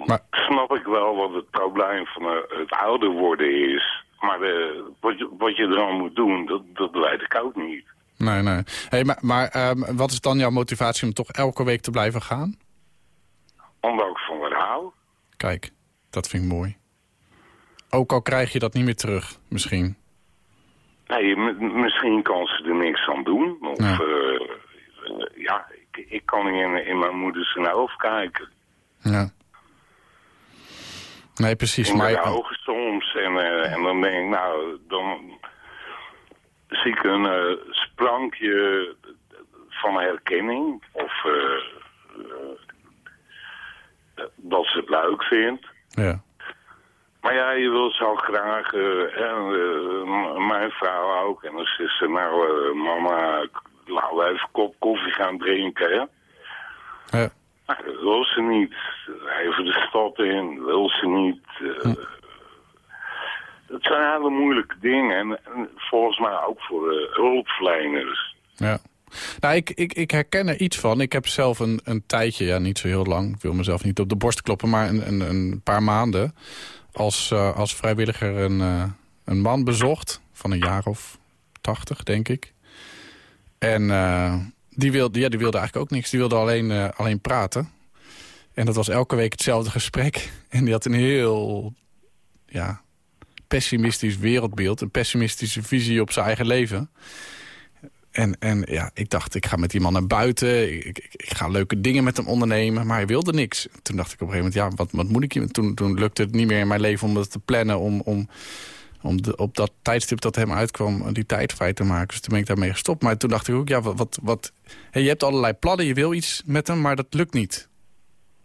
Maar- snap ik wel wat het probleem van eh, het ouder worden is. Maar eh, wat, je, wat je dan moet doen, dat, dat weet ik ook niet. Nee, nee. Hey, maar maar ehm, wat is dan jouw motivatie om toch elke week te blijven gaan? Omdat ik van hou. Kijk, dat vind ik mooi. Ook al krijg je dat niet meer terug, misschien. Nee, misschien kan ze er niks aan doen. Of Ja. eh, ja, ik, ik kan in, in mijn moeder zijn hoofd kijken. Ja. Nee, precies. in Maar, de ogen soms. En, eh, en dan denk ik, nou, dan zie ik een eh, sprankje van herkenning. Of eh, dat ze het leuk vindt. ja. Maar ja, je wil zo graag, en, mijn vrouw ook. En dan zegt ze, nou mama, laten we even een kop koffie gaan drinken, hè. Ja. Nou, dat wil ze niet. Even de stad in, wil ze niet. eh. Dat zijn hele moeilijke dingen. En, en volgens mij ook voor eh, hulpverleners. Ja. Nou, ik, ik, ik herken er iets van. Ik heb zelf een, een tijdje, ja, niet zo heel lang... ik wil mezelf niet op de borst kloppen... maar een, een, een paar maanden als, eh, als vrijwilliger een, een man bezocht... van een jaar of tachtig, denk ik. En die, wilde, ja, die wilde eigenlijk ook niks. Die wilde alleen, eh, alleen praten. En dat was elke week hetzelfde gesprek. En die had een heel ja, pessimistisch wereldbeeld. Een pessimistische visie op zijn eigen leven. En, en ja, ik dacht, ik ga met die man naar buiten. Ik, ik, ik ga leuke dingen met hem ondernemen. Maar hij wilde niks. Toen dacht ik op een gegeven moment, ja, wat, wat moet ik hier? Toen, toen lukte het niet meer in mijn leven om dat te plannen. Om, om, om de, op dat tijdstip dat hem uitkwam, die tijd vrij te maken. Dus toen ben ik daarmee gestopt. Maar toen dacht ik ook, ja, wat... wat, wat hey, je hebt allerlei plannen, je wil iets met hem, maar dat lukt niet.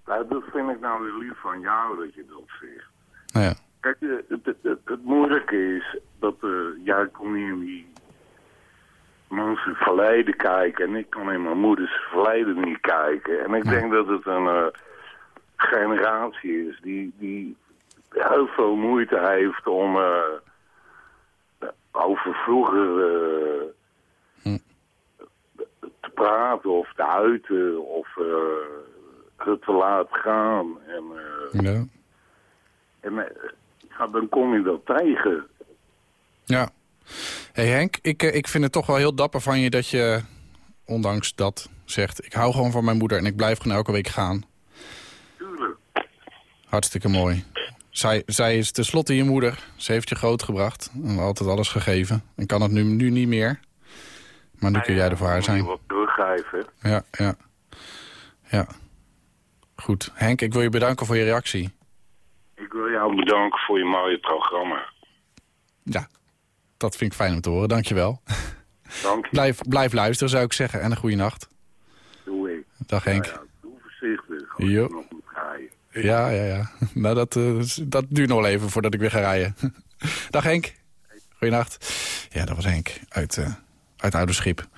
Nou, dat vind ik nou weer lief van jou dat je dat zegt. Nou ja. Kijk, eh, het, het, het, het moeilijke is dat eh, jij kon niet in die mensen verleden kijken en ik kan in mijn moeders verleden niet kijken. En ik denk dat het een eh, generatie is die, die heel veel moeite heeft om over vroeger eh, te praten of te uiten of eh, het te laten gaan. En, eh, Ja. en ja, dan kom je dat tegen. Ja. hey Henk, ik, ik vind het toch wel heel dapper van je dat je, ondanks dat, zegt... ik hou gewoon van mijn moeder en ik blijf gewoon elke week gaan. Tuurlijk. Hartstikke mooi. Zij, zij is tenslotte je moeder. Ze heeft je grootgebracht en altijd alles gegeven. En kan het nu, nu niet meer. Maar nu kun jij er voor haar zijn. wat teruggeven. Ja, ja. Ja. Goed. Henk, ik wil je bedanken voor je reactie. Ik wil jou bedanken voor je mooie programma. Ja, dat vind ik fijn om te horen. Dankjewel. Dank je. Blijf, blijf luisteren, zou ik zeggen. En een goede nacht. Doe ik. Dag Henk. Nou ja, doe voorzichtig Jo. je nog moet rijden. Ja, ja, ja. Nou, dat, eh, dat duurt nog wel even voordat ik weer ga rijden. Dag Henk. Goeienacht. Ja, dat was Henk uit, eh uit Ouderschip.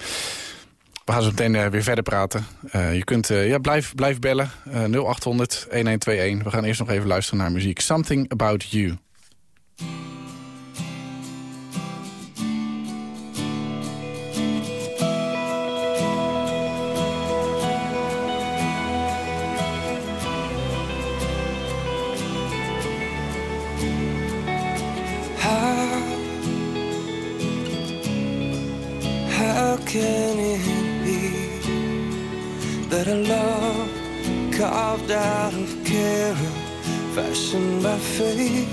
We gaan zo meteen eh, weer verder praten. Je kunt, ja, blijf, blijf bellen. Eh 0800 1121. We gaan eerst nog even luisteren naar muziek. Something About You. By faith,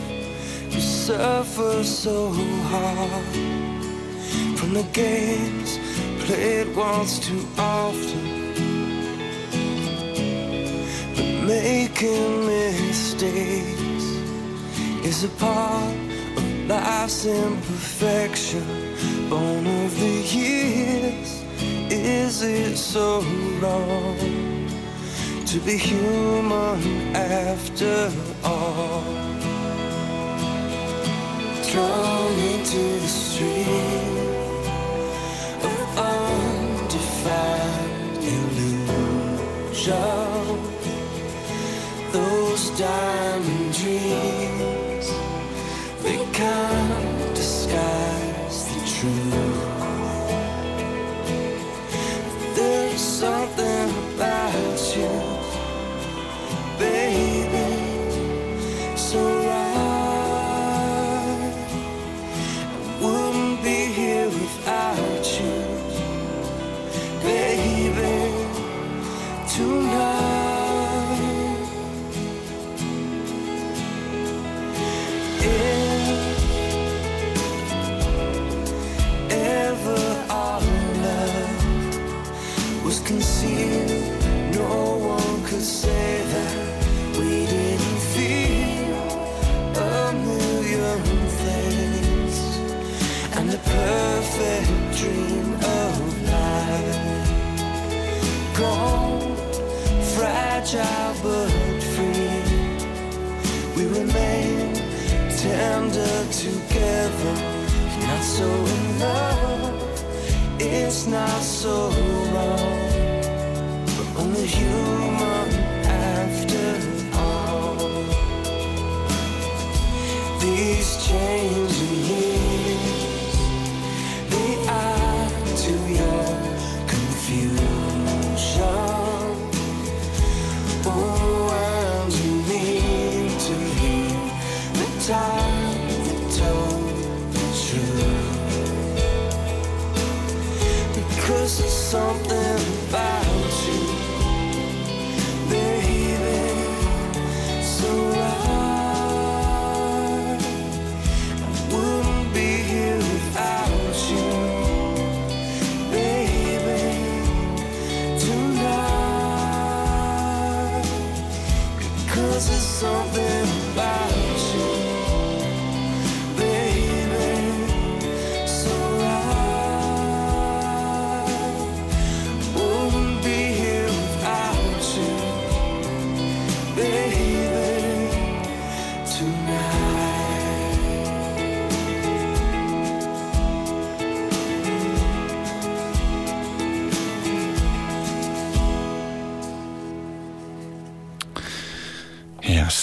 you suffer so hard from the games played once too often, but making mistakes is a part of life's imperfection, born of the years. Is it so wrong to be human after Into the of undefined those diamond dreams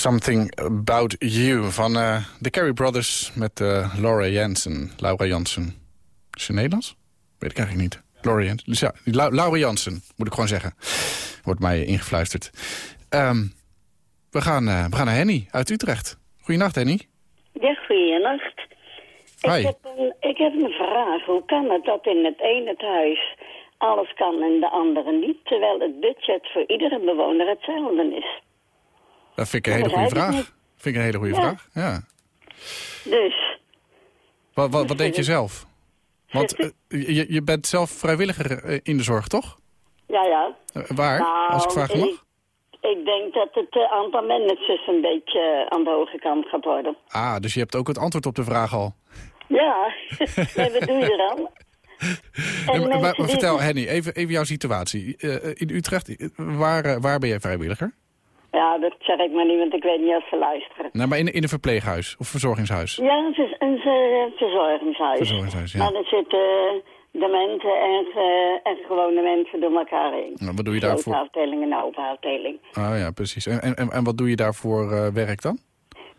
Something About You van eh, de Carey Brothers met eh, Laura Jansen. Laura Jansen. Is ze Nederlands? Weet ik eigenlijk niet. Laura Jansen. Dus ja, La- Laura Jansen, moet ik gewoon zeggen. Wordt mij ingefluisterd. Ehm, we, gaan, eh, we gaan naar Henny uit Utrecht. Goedenacht, Henny. Ja, goeienacht. Hi. Ik heb, een, ik heb een vraag. Hoe kan het dat in het ene huis alles kan en de andere niet... terwijl het budget voor iedere bewoner hetzelfde is? Dat vind ik een hele goede vraag. Vind ik een hele goede Ja. vraag. Ja. Dus, Wat, wat, wat deed je zelf? Want eh, je, je bent zelf vrijwilliger eh, in de zorg, toch? Ja, ja. Eh, waar, Nou, als ik vragen mag? Ik, denk dat het eh, aantal managers een beetje eh, aan de hoge kant gaat worden. Ah, dus je hebt ook het antwoord op de vraag al. Ja, nee, wat doe je dan? En Eh, maar- maar mensen die- vertel, Henny, even, even jouw situatie. Eh, eh, in Utrecht, eh, waar, eh, waar ben jij vrijwilliger? Ja, dat zeg ik maar niet, want ik weet niet of ze luisteren. Nou, maar in, in een verpleeghuis of verzorgingshuis? Ja, een, vers- een ver- verzorgingshuis. Verzorgingshuis, ja. Maar er zitten eh, dementen en, eh, en gewone mensen door elkaar heen. Nou, wat doe je daarvoor? afdeling en open afdeling. Oh ja, precies. En, en, en wat doe je daarvoor eh, werk dan?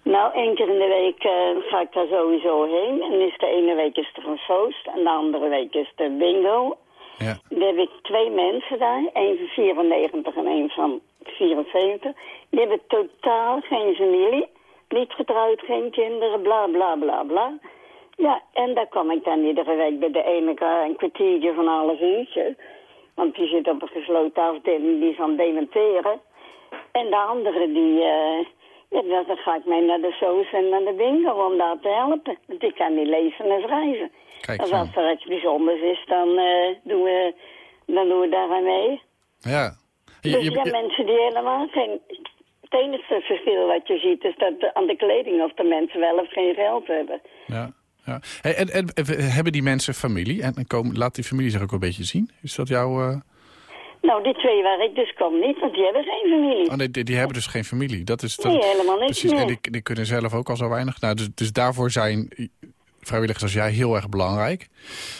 Nou, één keer in de week eh, ga ik daar sowieso heen. En is de ene week is een feest en de andere week is de bingo. Ja. Heb ik twee mensen daar, één van 94 en één van 74. Die hebben totaal geen familie, niet getrouwd, geen kinderen, bla bla bla bla. Ja, en daar kom ik dan iedere week bij de ene een kwartiertje van een half. Want die zit op een gesloten afdeling, die het dementeren. En de andere die, eh, ja, dan ga ik mee naar de soos en naar de bingo om daar te helpen. Want ik kan niet lezen en schrijven. Kijk zo. als er iets bijzonders is, dan, eh, doen, we, dan doen we daar aan mee. Ja. Je- dus je- ja, je- mensen die helemaal geen... Het enige verschil wat je ziet is dat aan de kleding of de mensen wel of geen geld hebben. ja, ja. Hey, en, en, en hebben die mensen familie? En, en komen, laat die familie zich ook een beetje zien? Is dat jouw... eh, Nou, die twee waar ik dus kom niet, want die hebben geen familie. Oh nee, die, die hebben dus geen familie. Dat is dat, Nee, helemaal niks Precies, en die, die kunnen zelf ook al zo weinig. Nou, dus, dus daarvoor zijn vrijwilligers als jij heel erg belangrijk.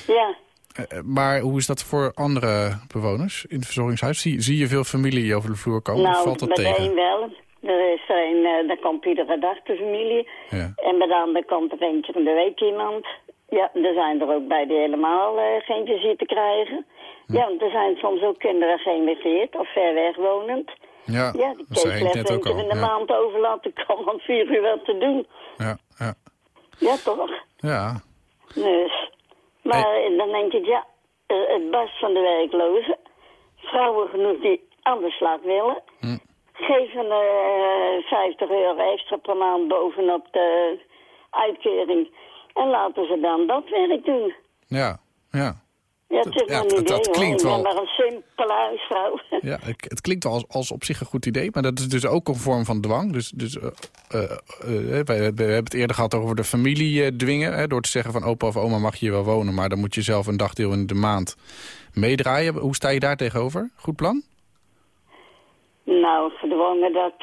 Ja. Eh, eh, maar hoe is dat voor andere bewoners in het verzorgingshuis? Zie, zie je veel familie over de vloer komen? nou, valt dat tegen? een wel. Er is een, eh, daar komt iedere dag de familie. Ja. En bij de ander komt er eentje in de week iemand. Ja, er zijn er ook bij die helemaal eh, geen visite krijgen. Hm. Ja, want er zijn soms ook kinderen geëmigreerd of ver weg wonend. Ja, Ja, die dat zei ik net ook al. in de Ja, maand over laten komen om vier uur wat te doen. ja, ja. Ja, toch? ja. Dus. Maar dan denk ik, ja, eh, het bas van de werklozen. Vrouwen genoeg die aan de slag willen. Hm. Geven eh 50 euro extra per maand bovenop de uitkering. En laten ze dan dat werk doen. ja, ja. Ja, het is ja, een dat- idee, dat klinkt wel- maar een simpele huisvrouw. Ja, het, klinkt wel als, als op zich een goed idee, maar dat is dus ook een vorm van dwang. Dus, dus wij, we hebben het eerder gehad over de familie dwingen. Hè, door te zeggen van opa of oma mag je wel wonen, maar dan moet je zelf een dagdeel in de maand meedraaien. Hoe sta je daar tegenover? Goed plan? Nou, gedwongen dat...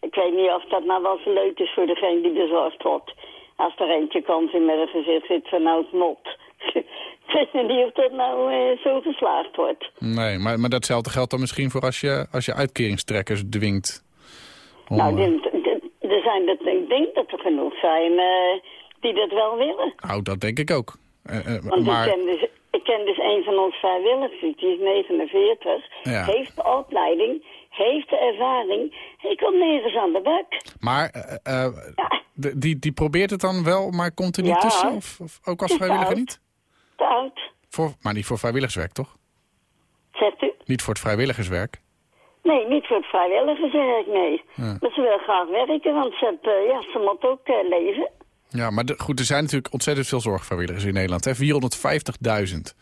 ik weet niet of dat nou wel zo leuk is voor degene die bezorgd wordt. Als er eentje komt en met een gezicht zit van nou het mot. ik niet of dat nou eh, zo geslaagd wordt. Nee, maar, maar datzelfde geldt dan misschien voor als je, als je uitkeringstrekkers dwingt. om, nou, eh, er zijn dat, ik denk dat er genoeg zijn eh, die dat wel willen. nou, dat denk ik ook. Want maar, ik, ken dus, ik ken dus een van ons vrijwilligers, die is 49, Ja. heeft de opleiding, heeft de ervaring. Hij komt nergens aan de bak. maar die, die probeert het dan wel, maar komt er niet Ja. tussen? Of, of ook als vrijwilliger niet? Te oud, Voor, maar niet voor vrijwilligerswerk, toch? zegt u. Niet voor het vrijwilligerswerk. Nee, niet voor het vrijwilligerswerk, nee. Ja. Maar ze wil graag werken, want ze, heeft, eh, ja, ze moet ook eh, leven. Ja, maar de- goed, er zijn natuurlijk ontzettend veel zorgvrijwilligers in Nederland. hè? 450.000.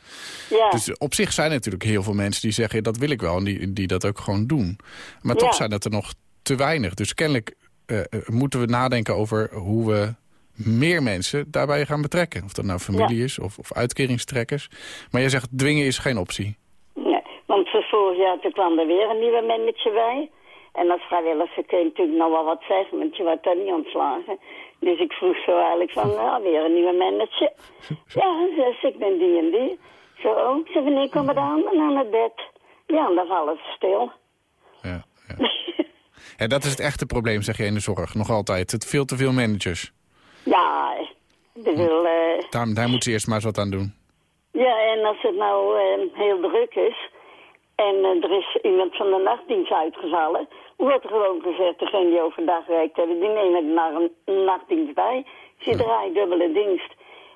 Ja. Dus op zich zijn er natuurlijk heel veel mensen die zeggen... dat wil ik wel en die, die dat ook gewoon doen. Maar toch zijn dat er nog te weinig. Dus kennelijk eh, moeten we nadenken over hoe we meer mensen daarbij gaan betrekken. Of dat nou familie Ja. is of, of uitkeringstrekkers. Maar jij zegt dwingen is geen optie. Nee, want vorig jaar toen kwam er weer een nieuwe manager bij. En als vrijwilliger kun je natuurlijk nog wel wat zeggen, want je wordt daar niet ontslagen. Dus ik vroeg zo eigenlijk van, nou, weer een nieuwe manager. Ja, zes, ik ben die en die. Zo ook. Ze wanneer komen de handen aan het bed? Ja, en dan vallen ze stil. Ja, ja. En dat is het echte probleem, zeg je in de zorg. Nog altijd. Het veel te veel managers. Ja, ik bedoel, eh, Daar, daar moeten ze eerst maar eens wat aan doen. Ja, en als het nou eh, heel druk is en eh, er is iemand van de nachtdienst uitgevallen, wordt er gewoon gezegd, degene die overdag werkt hebben, die nemen naar een nachtdienst bij. Ze draaien dubbele dienst.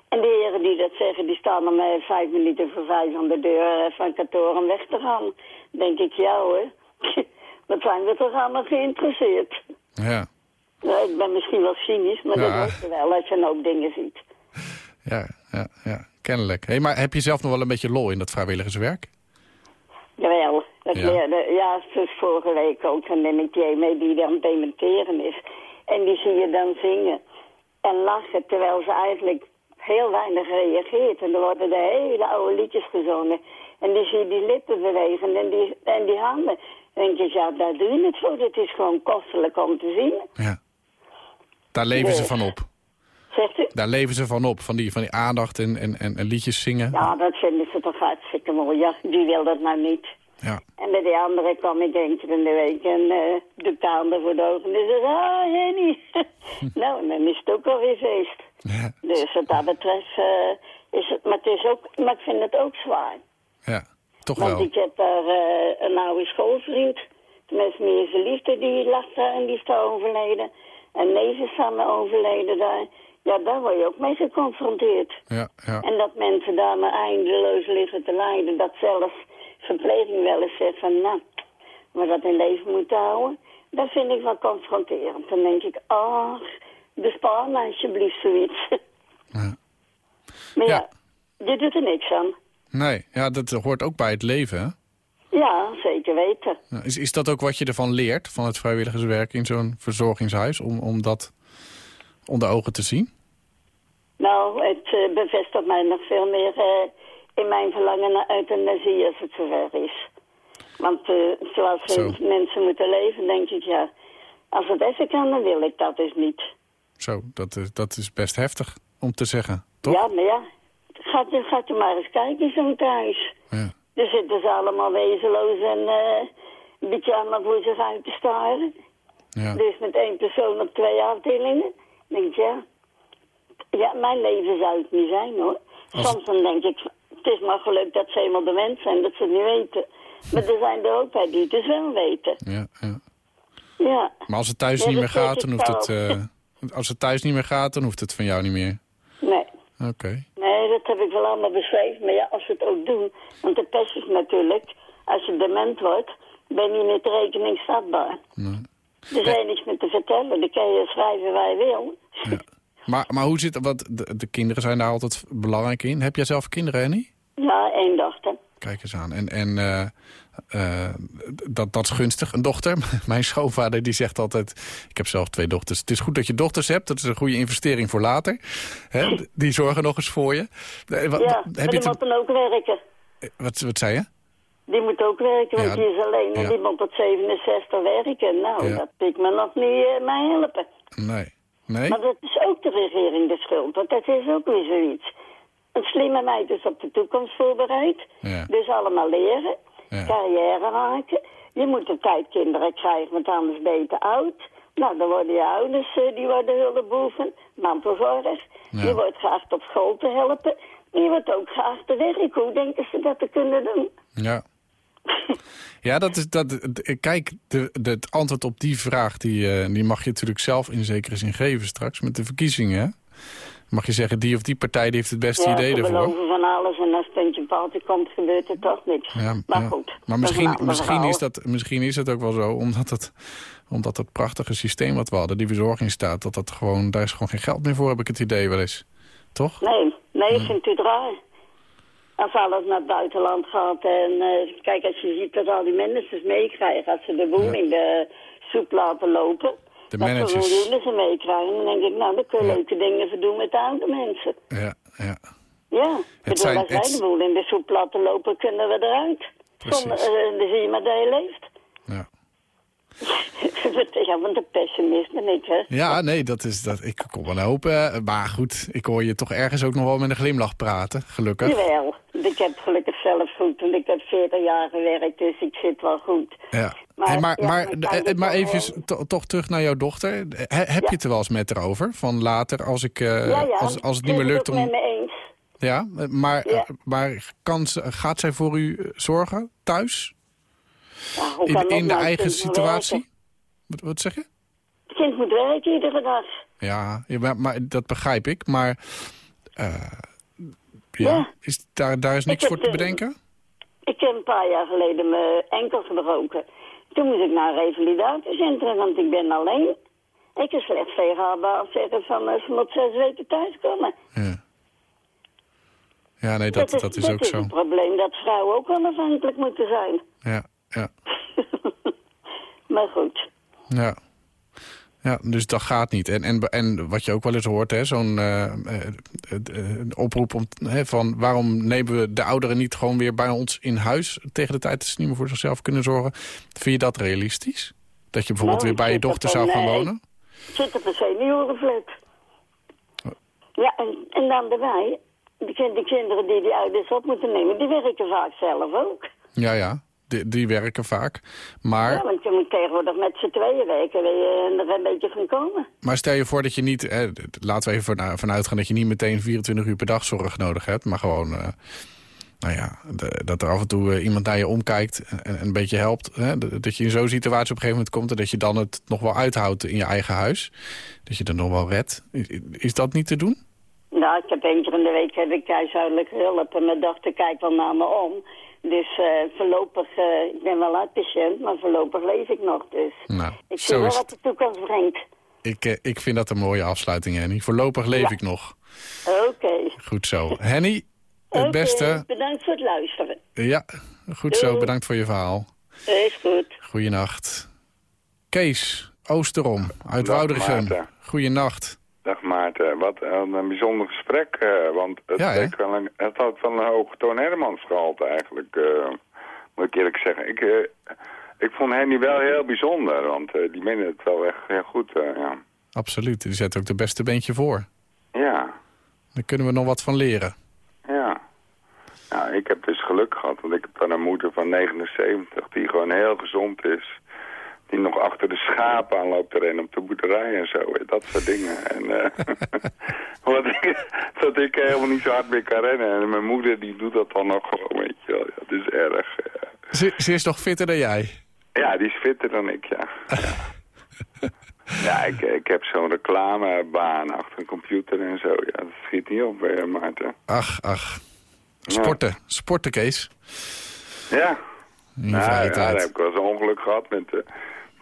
En de heren die dat zeggen, die staan om eh, vijf minuten voor vijf aan de deur van kantoor om weg te gaan. denk ik, ja hoor, wat zijn we toch allemaal geïnteresseerd. Ja, Nou, ik ben misschien wel cynisch, maar Ja. dat hoort er wel als je een hoop dingen ziet. ja, ja. ja. kennelijk. Hey, maar heb je zelf nog wel een beetje lol in dat vrijwilligerswerk? Jawel. Dat Ja. leerde, ja, dus vorige week ook. Dan ik die mee die dan dementeren is. En die zie je dan zingen en lachen, terwijl ze eigenlijk heel weinig reageert. En dan worden de hele oude liedjes gezongen. En die zie je die lippen bewegen en die, en die handen. Dan denk je, ja, daar doe je het voor. Het is gewoon kostelijk om te zien. Daar leven ze van op. Zegt u? Daar leven ze van op, van die, van die aandacht en, en, en, en liedjes zingen. Ja, dat vinden ze toch hartstikke mooi. Ja, die wil dat nou niet. Ja. En bij die andere kwam ik één keer in de week en ik de voor de ogen. En ze ah, Henny. nou, dan is het ook alweer feest. Dus wat dat betreft eh, is het... Maar, het is ook, maar ik vind het ook zwaar. Ja, toch Want wel. ik heb daar eh, een oude schoolvriend. Tenminste, meer zijn liefde, die lag daar en die is daar overleden. En neef is samen overleden daar. Ja, daar word je ook mee geconfronteerd. Ja, ja. En dat mensen daar maar eindeloos liggen te lijden. Dat zelfs verpleging wel eens zegt van, nou, maar dat in leven moeten houden. Dat vind ik wel confronterend. Dan denk ik, ach, bespaar me alsjeblieft zoiets. Maar ja, je doet er niks aan. Nee, ja, dat hoort ook bij het leven, hè? Ja, zeker weten. Ja, Is, is dat ook wat je ervan leert, van het vrijwilligerswerk in zo'n verzorgingshuis, om, om dat onder ogen te zien? Nou, het eh, bevestigt mij nog veel meer eh, in mijn verlangen naar euthanasie als het zover is. Want eh, zoals Zo. mensen moeten leven, denk ik, ja, als het even kan, dan wil ik dat dus niet. Zo, dat is, dat is best heftig om te zeggen, toch? Ja, maar ja, gaat, je- gaat je maar eens kijken zo'n thuis. Ja. Er zitten ze allemaal wezenloos en eh, een beetje allemaal voor zich uit te staren. Ja. Dus met één persoon op twee afdelingen. Dan denk ik, ja, ja, mijn leven zou het niet zijn hoor. Soms dan denk ik, het is maar geluk dat ze eenmaal dement zijn, dat ze het niet weten. Maar er zijn er ook bij die het dus wel weten. Ja, ja. Ja. Maar als het thuis Ja, niet meer gaat, dan hoeft het... eh, als het thuis niet meer gaat, dan hoeft het van jou niet meer. Nee. Oké. Nee, dat heb ik wel allemaal beschreven. Maar ja, als we het ook doen... Want de pest is natuurlijk... Als je dement wordt, ben je niet rekening vatbaar. Er is niks meer te vertellen. Dan kan je schrijven waar je wil. Maar, maar hoe zit het? Want de, de kinderen zijn daar altijd belangrijk in. Heb jij zelf kinderen, Annie? Ja, één dochter. Kijk eens aan. En, en eh, eh, dat, dat is gunstig, een dochter. Mijn schoonvader die zegt altijd... Ik heb zelf twee dochters. Het is goed dat je dochters hebt. Dat is een goede investering voor later. Hè? Die zorgen nog eens voor je. Eh, Wat, ja, heb je die het- moet dan ook werken. wat, wat zei je? Die moet ook werken, want Ja, die is alleen. En ja. die moet tot 67 werken. Nou, Ja. dat ik me nog niet eh, mij helpen. Nee. Nee? Maar dat is ook de regering de schuld. Want dat is ook weer zoiets. Een slimme meid is op de toekomst voorbereid. Ja. Dus allemaal leren. Ja. Carrière maken. Je moet op tijd kinderen krijgen, want anders ben je te oud. Nou, dan worden je ouders, eh, die worden hulpbehoeven. Mantelzorg. Ja. Je wordt geacht op school te helpen. Je wordt ook geacht te werken. Hoe denken ze dat te kunnen doen? Ja. Ja, dat is, dat, kijk, de, de, het antwoord op die vraag... Die, eh, die mag je natuurlijk zelf in zekere zin geven straks met de verkiezingen. Mag je zeggen, die of die partij die heeft het beste ja, idee ervoor. beloven van alles en als het puntje paaltje komt, gebeurt er toch niks. Ja, maar ja. goed. Maar dat is misschien, een misschien, is dat, misschien is het ook wel zo, omdat het, omdat het prachtige systeem wat we hadden, die verzorgingsstaat, dat dat gewoon, daar is gewoon geen geld meer voor, heb ik het idee wel eens. Toch? Nee, nee, ik vind het raar. Als alles naar het buitenland gaat en eh, kijk, als je ziet dat al die managers meekrijgen, als ze de boel in de soep laten lopen, De dat managers. ze miljoenen ze meekrijgen, dan denk ik, nou, dan kun je leuke dingen verdoen met de oude mensen. Ja, ja. Ja, ik bedoel, zijn- als wij het- de boel in de soep laten lopen, kunnen we eruit. Zonder, eh, dan zie je maar dat je leeft. Ja. ja, want de pessimist ben ik, hè. Ja, nee, dat is, dat, ik kom wel hoop. eh, maar goed, ik hoor je toch ergens ook nog wel met een glimlach praten, gelukkig. Jawel, ik heb gelukkig zelf goed, want ik heb 40 jaar gewerkt, dus ik zit wel goed. Ja. Maar, Hey, maar, ja, maar, eh, maar even to- toch terug naar jouw dochter. He- heb je het er wel eens met haar over? Van later, als, ik, eh, ja, ja, als, als het niet meer lukt om... met me eens. Ja, eh, maar, Ja. maar kan ze, gaat zij voor u eh, zorgen thuis? Ja, hoe In, kan dat in de nou? eigen situatie? Wat, wat zeg je? Het kind moet werken iedere dag. Ja, maar, maar dat begrijp ik. Maar eh, ja, Ja. Is, daar, daar is niks Ik voor te de- bedenken? Ik heb een paar jaar geleden mijn enkel gebroken. Toen moest ik naar een revalidatiecentrum, want ik ben alleen. Ik heb slechts tegen haar baas zeggen van, eh, ze moet zes weken thuiskomen. Ja. Ja, nee, dat, dat, is ook dat zo. is het probleem, dat vrouwen ook onafhankelijk moeten zijn. Ja, ja, Maar goed. ja. Ja, dus dat gaat niet. En, en, en wat je ook wel eens hoort, hè, zo'n eh, eh, eh, oproep om, hè, van... waarom nemen we de ouderen niet gewoon weer bij ons in huis... tegen de tijd dat ze niet meer voor zichzelf kunnen zorgen? Vind je dat realistisch? Dat je bijvoorbeeld Nou, weer bij je dochter zou gaan wonen? Ik zit op een seniorenflat. Ja, en, en dan daarbij, die, kin- die kinderen die die ouders op moeten nemen... die werken vaak zelf ook. Ja, ja, die, die werken vaak. Maar, Ja, want je moet tegenwoordig met z'n tweeën werken... wil je er een beetje van komen. maar stel je voor dat je niet... Hè, laten we even vanuit gaan dat je niet meteen 24 uur per dag zorg nodig hebt... maar gewoon... eh, nou ja, de- dat er af en toe eh, iemand naar je omkijkt en, en een beetje helpt. Hè? Dat- Dat je in zo'n situatie op een gegeven moment komt... en dat je dan het nog wel uithoudt in je eigen huis. Dat je er nog wel redt. Is, is dat niet te doen? Nou, ik heb één keer in de week heb ik huishoudelijke hulp... en mijn dochter kijkt wel naar me om. Dus eh, voorlopig, eh, ik ben wel uitpatiënt, maar voorlopig leef ik nog. Dus Nou, ik zie wel wat de toekomst brengt. Ik, eh, ik vind dat een mooie afsluiting, Henny. Voorlopig leef Ja. ik nog. Oké. Goed zo. Henny, het Oké, beste. bedankt voor het luisteren. Ja, goed zo. Bedankt voor je verhaal. Is goed. Goeienacht. Kees, Oosterom, uit. Goeienacht. Dag Maarten, wat een, bijzonder gesprek. eh, want het, Ja, leek wel een, het had wel een hoog Toon Hermans eigenlijk. eh, moet ik eerlijk zeggen. Ik, eh, ik vond Henny wel heel bijzonder. Want die menen het wel echt heel goed. ja. Absoluut. Die zet ook de beste beentje voor. ja, Daar kunnen we nog wat van leren. ja. Nou, ik heb dus geluk gehad. Want ik heb dan een moeder van 79 die gewoon heel gezond is. Die nog achter de schapen aan loopt te rennen op de boerderij en zo. Dat soort dingen. En, eh, wat ik, dat ik helemaal niet zo hard meer kan rennen. En mijn moeder die doet dat dan nog gewoon, weet je wel. Ja, het is erg. ja. Ze, ze is nog fitter dan jij. Ja, die is fitter dan ik, ja. Ja, ja ik, ik heb zo'n reclamebaan achter een computer en zo. Ja, dat schiet niet op, eh, Maarten. Ach, ach. Sporten. Sporten, Kees. Ja. Nou, ja, daar heb ik wel eens een ongeluk gehad met eh,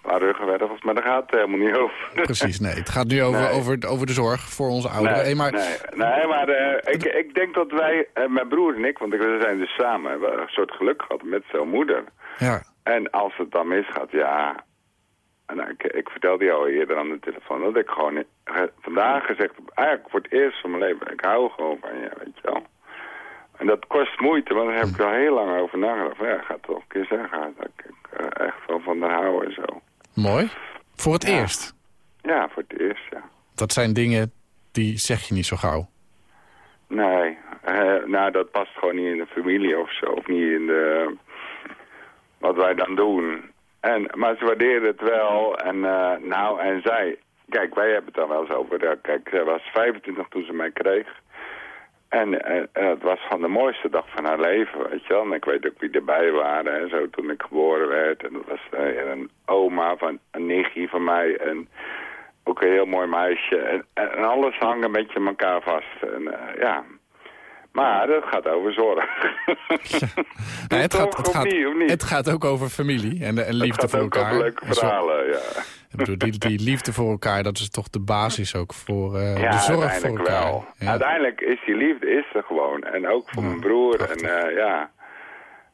paar ruggenwervels. Maar daar gaat het helemaal niet over. Precies, nee. Het gaat nu over, Nee. over, over de zorg voor onze ouderen. Nee, Hey, maar nee, nee, maar eh, ik, ik denk dat wij, eh, mijn broer en ik, want we zijn dus samen, hebben een soort geluk gehad met zo'n moeder. Ja. En als het dan misgaat, ja... Nou, ik, ik vertelde jou al eerder aan de telefoon dat ik gewoon eh, vandaag gezegd heb, eigenlijk voor het eerst van mijn leven, ik hou gewoon van je, weet je wel. En dat kost moeite, want daar heb ik er al heel lang over nagedacht. Ja, ga het toch een keer zeggen dat ik echt wel van haar hou en zo. Mooi. Voor het Ja. eerst. Ja, voor het eerst, ja. Dat zijn dingen die zeg je niet zo gauw. Nee, eh, nou dat past gewoon niet in de familie of zo. Of niet in de, wat wij dan doen. En, maar ze waarderen het wel. En eh, nou, en zij... Kijk, wij hebben het dan wel eens over... ja, kijk, zij was 25 toen ze mij kreeg. En eh, eh, het was van de mooiste dag van haar leven, weet je wel. En ik weet ook wie erbij waren en zo toen ik geboren werd. En dat was eh, een oma van een nichtje van mij. En ook een heel mooi meisje. En, en alles hangt een beetje elkaar vast. En ja... Maar het gaat over zorg. Nee, het, gaat, het, gaat, het gaat ook over familie en, en liefde gaat voor ook elkaar. over leuke En zo- verhalen, ja. Bedoel, die, die liefde voor elkaar, dat is toch de basis ook voor Ja, de zorg voor elkaar. wel. Ja. Uiteindelijk is die liefde is er gewoon. En ook voor mijn broer. En eh, ja,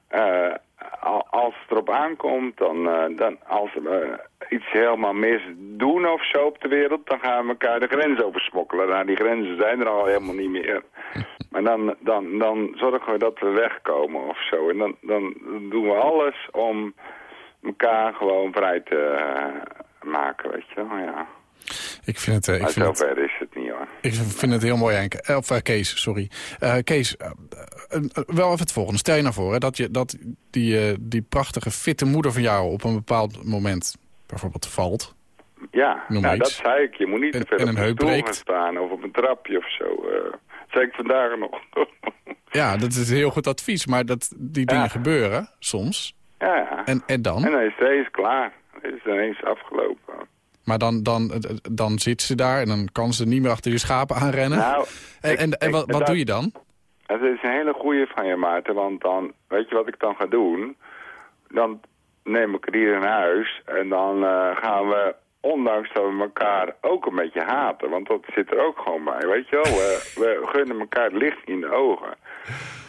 Eh, al- als het erop aankomt, dan, dan als we iets helemaal mis doen of zo op de wereld, dan gaan we elkaar de grens oversmokkelen. Nou, die grenzen zijn er al helemaal niet meer. Maar dan, dan, dan zorgen we dat we wegkomen of zo. En dan, dan doen we alles om elkaar gewoon vrij te maken, weet je wel, ja. Ik vind het, eh, ik Maar vind het, zover is het niet, hoor. ik vind het heel mooi, Henk. Eh, Of eh, Kees, sorry. Kees, wel even het volgende. Stel je nou voor hè, dat, je, dat die, die prachtige, fitte moeder van jou op een bepaald moment bijvoorbeeld valt. Ja, Noem nou, dat zei ik. Je moet niet En- te veel en op een stoel gaan staan of op een trapje of zo. zei ik vandaag nog. Ja, dat is heel goed advies, maar dat, die dingen gebeuren soms. ja, ja. En, en dan? En dan is het klaar. Is het ineens afgelopen. Maar dan, dan, dan zit ze daar en dan kan ze niet meer achter die schapen aanrennen. Nou, en ik- en, en ik- wat, wat dat- doe je dan? Het is een hele goeie van je, Maarten. Want dan, weet je wat ik dan ga doen? Dan neem ik er hier in huis. En dan eh, gaan we, ondanks dat we elkaar ook een beetje haten. Want dat zit er ook gewoon bij, weet je wel. We, we gunnen elkaar het licht in de ogen.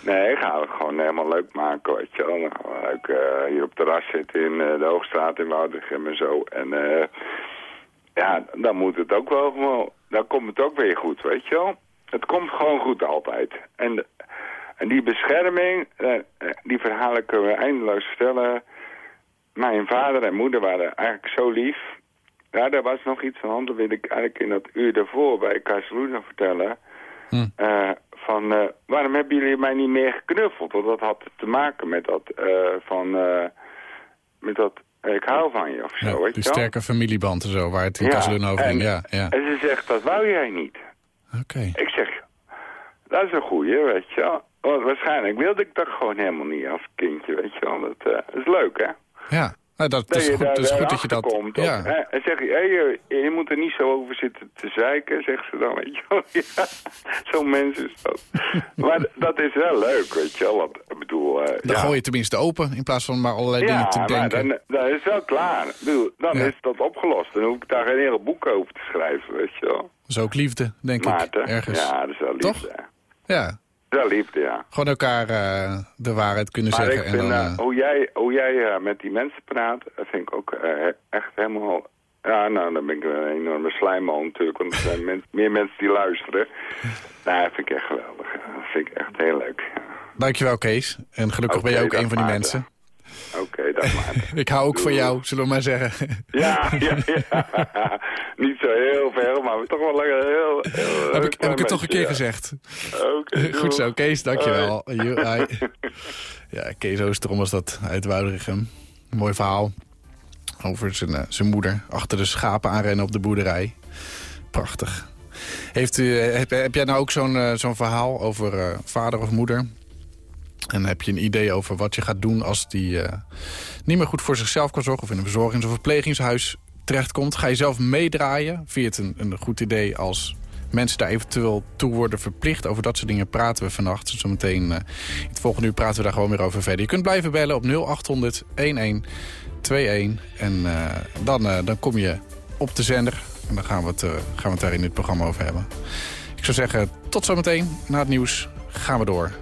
Nee, gaan we gewoon helemaal leuk maken, weet je wel. Leuk eh, hier op het terras zitten in eh, de Hoogstraat in Woudrichem en zo. En eh, ja, dan moet het ook wel gewoon... Dan komt het ook weer goed, weet je wel. Het komt gewoon goed altijd. En, en die bescherming, die verhalen kunnen we eindeloos vertellen. Mijn vader en moeder waren eigenlijk zo lief. Ja, er was nog iets aan de hand, dat wil ik eigenlijk in dat uur daarvoor bij Casaluna vertellen. Eh, van, eh, waarom hebben jullie mij niet meer geknuffeld? Want dat had te maken met dat, eh, van, eh, met dat, ik hou van je of zo, Ja, weet die sterke familieband en zo, waar het in Ja, over ging. en- Ja, ja. En ze zegt, dat wou jij niet. Oké. Ik zeg, dat is een goeie, weet je wel. Want waarschijnlijk wilde ik dat gewoon helemaal niet als kindje, weet je wel. Dat is leuk, hè? Ja, nou, dat, dat is goed, dat, is weer goed dat je dat... komt. ja. En zeg je, hey, je, je moet er niet zo over zitten te zeiken, zegt ze dan, weet je wel. Ja, Zo'n mens is dat. maar dat is wel leuk, weet je wel. Want, ik bedoel, eh, Dan ja. gooi je tenminste open, in plaats van maar allerlei dingen te denken. dan, dan is wel klaar. Bedoel, dan Ja. is dat opgelost. Dan hoef ik daar geen hele boek over te schrijven, weet je wel. Dat is ook liefde, denk Maarten, ik, ergens. Ja, dat is wel liefde. Ja, Liefde, ja. gewoon elkaar eh, de waarheid kunnen Maar zeggen. ik vind, en dan, eh, eh, hoe jij, hoe jij met die mensen praat, dat vind ik ook echt helemaal... Ja, nou, dan ben ik een enorme slijmman natuurlijk, want er zijn men- meer mensen die luisteren. Nou, dat vind ik echt geweldig. Dat vind ik echt heel leuk. Dankjewel, Kees. En gelukkig ben je ook een van die Maarten. mensen. Oké, dat maakt. Ik hou ook van jou, zullen we maar zeggen. Ja, ja, ja. Niet zo heel veel, maar toch wel lekker heel... heel heb ik, heb ik het toch een keer ja. gezegd. Oké. Goed zo, Kees, dankjewel. Ja, Kees Oosterom was dat uit Woudrichem. Mooi verhaal over zijn, eh, zijn moeder. Achter de schapen aanrennen op de boerderij. Prachtig. Heeft u, eh, heb, heb jij nou ook zo'n eh, zo'n verhaal over vader of moeder? En heb je een idee over wat je gaat doen als die eh, niet meer goed voor zichzelf kan zorgen... of in een verzorgings- of verplegingshuis terechtkomt? Ga je zelf meedraaien? Vind je het een, een goed idee als mensen daar eventueel toe worden verplicht? Over dat soort dingen praten we vannacht. Zometeen uh, het volgende uur praten we daar gewoon weer over verder. Je kunt blijven bellen op 0800 1121. En uh, dan, dan kom je op de zender. En dan gaan we, het, gaan we het daar in dit programma over hebben. Ik zou zeggen, tot zometeen. Na het nieuws gaan we door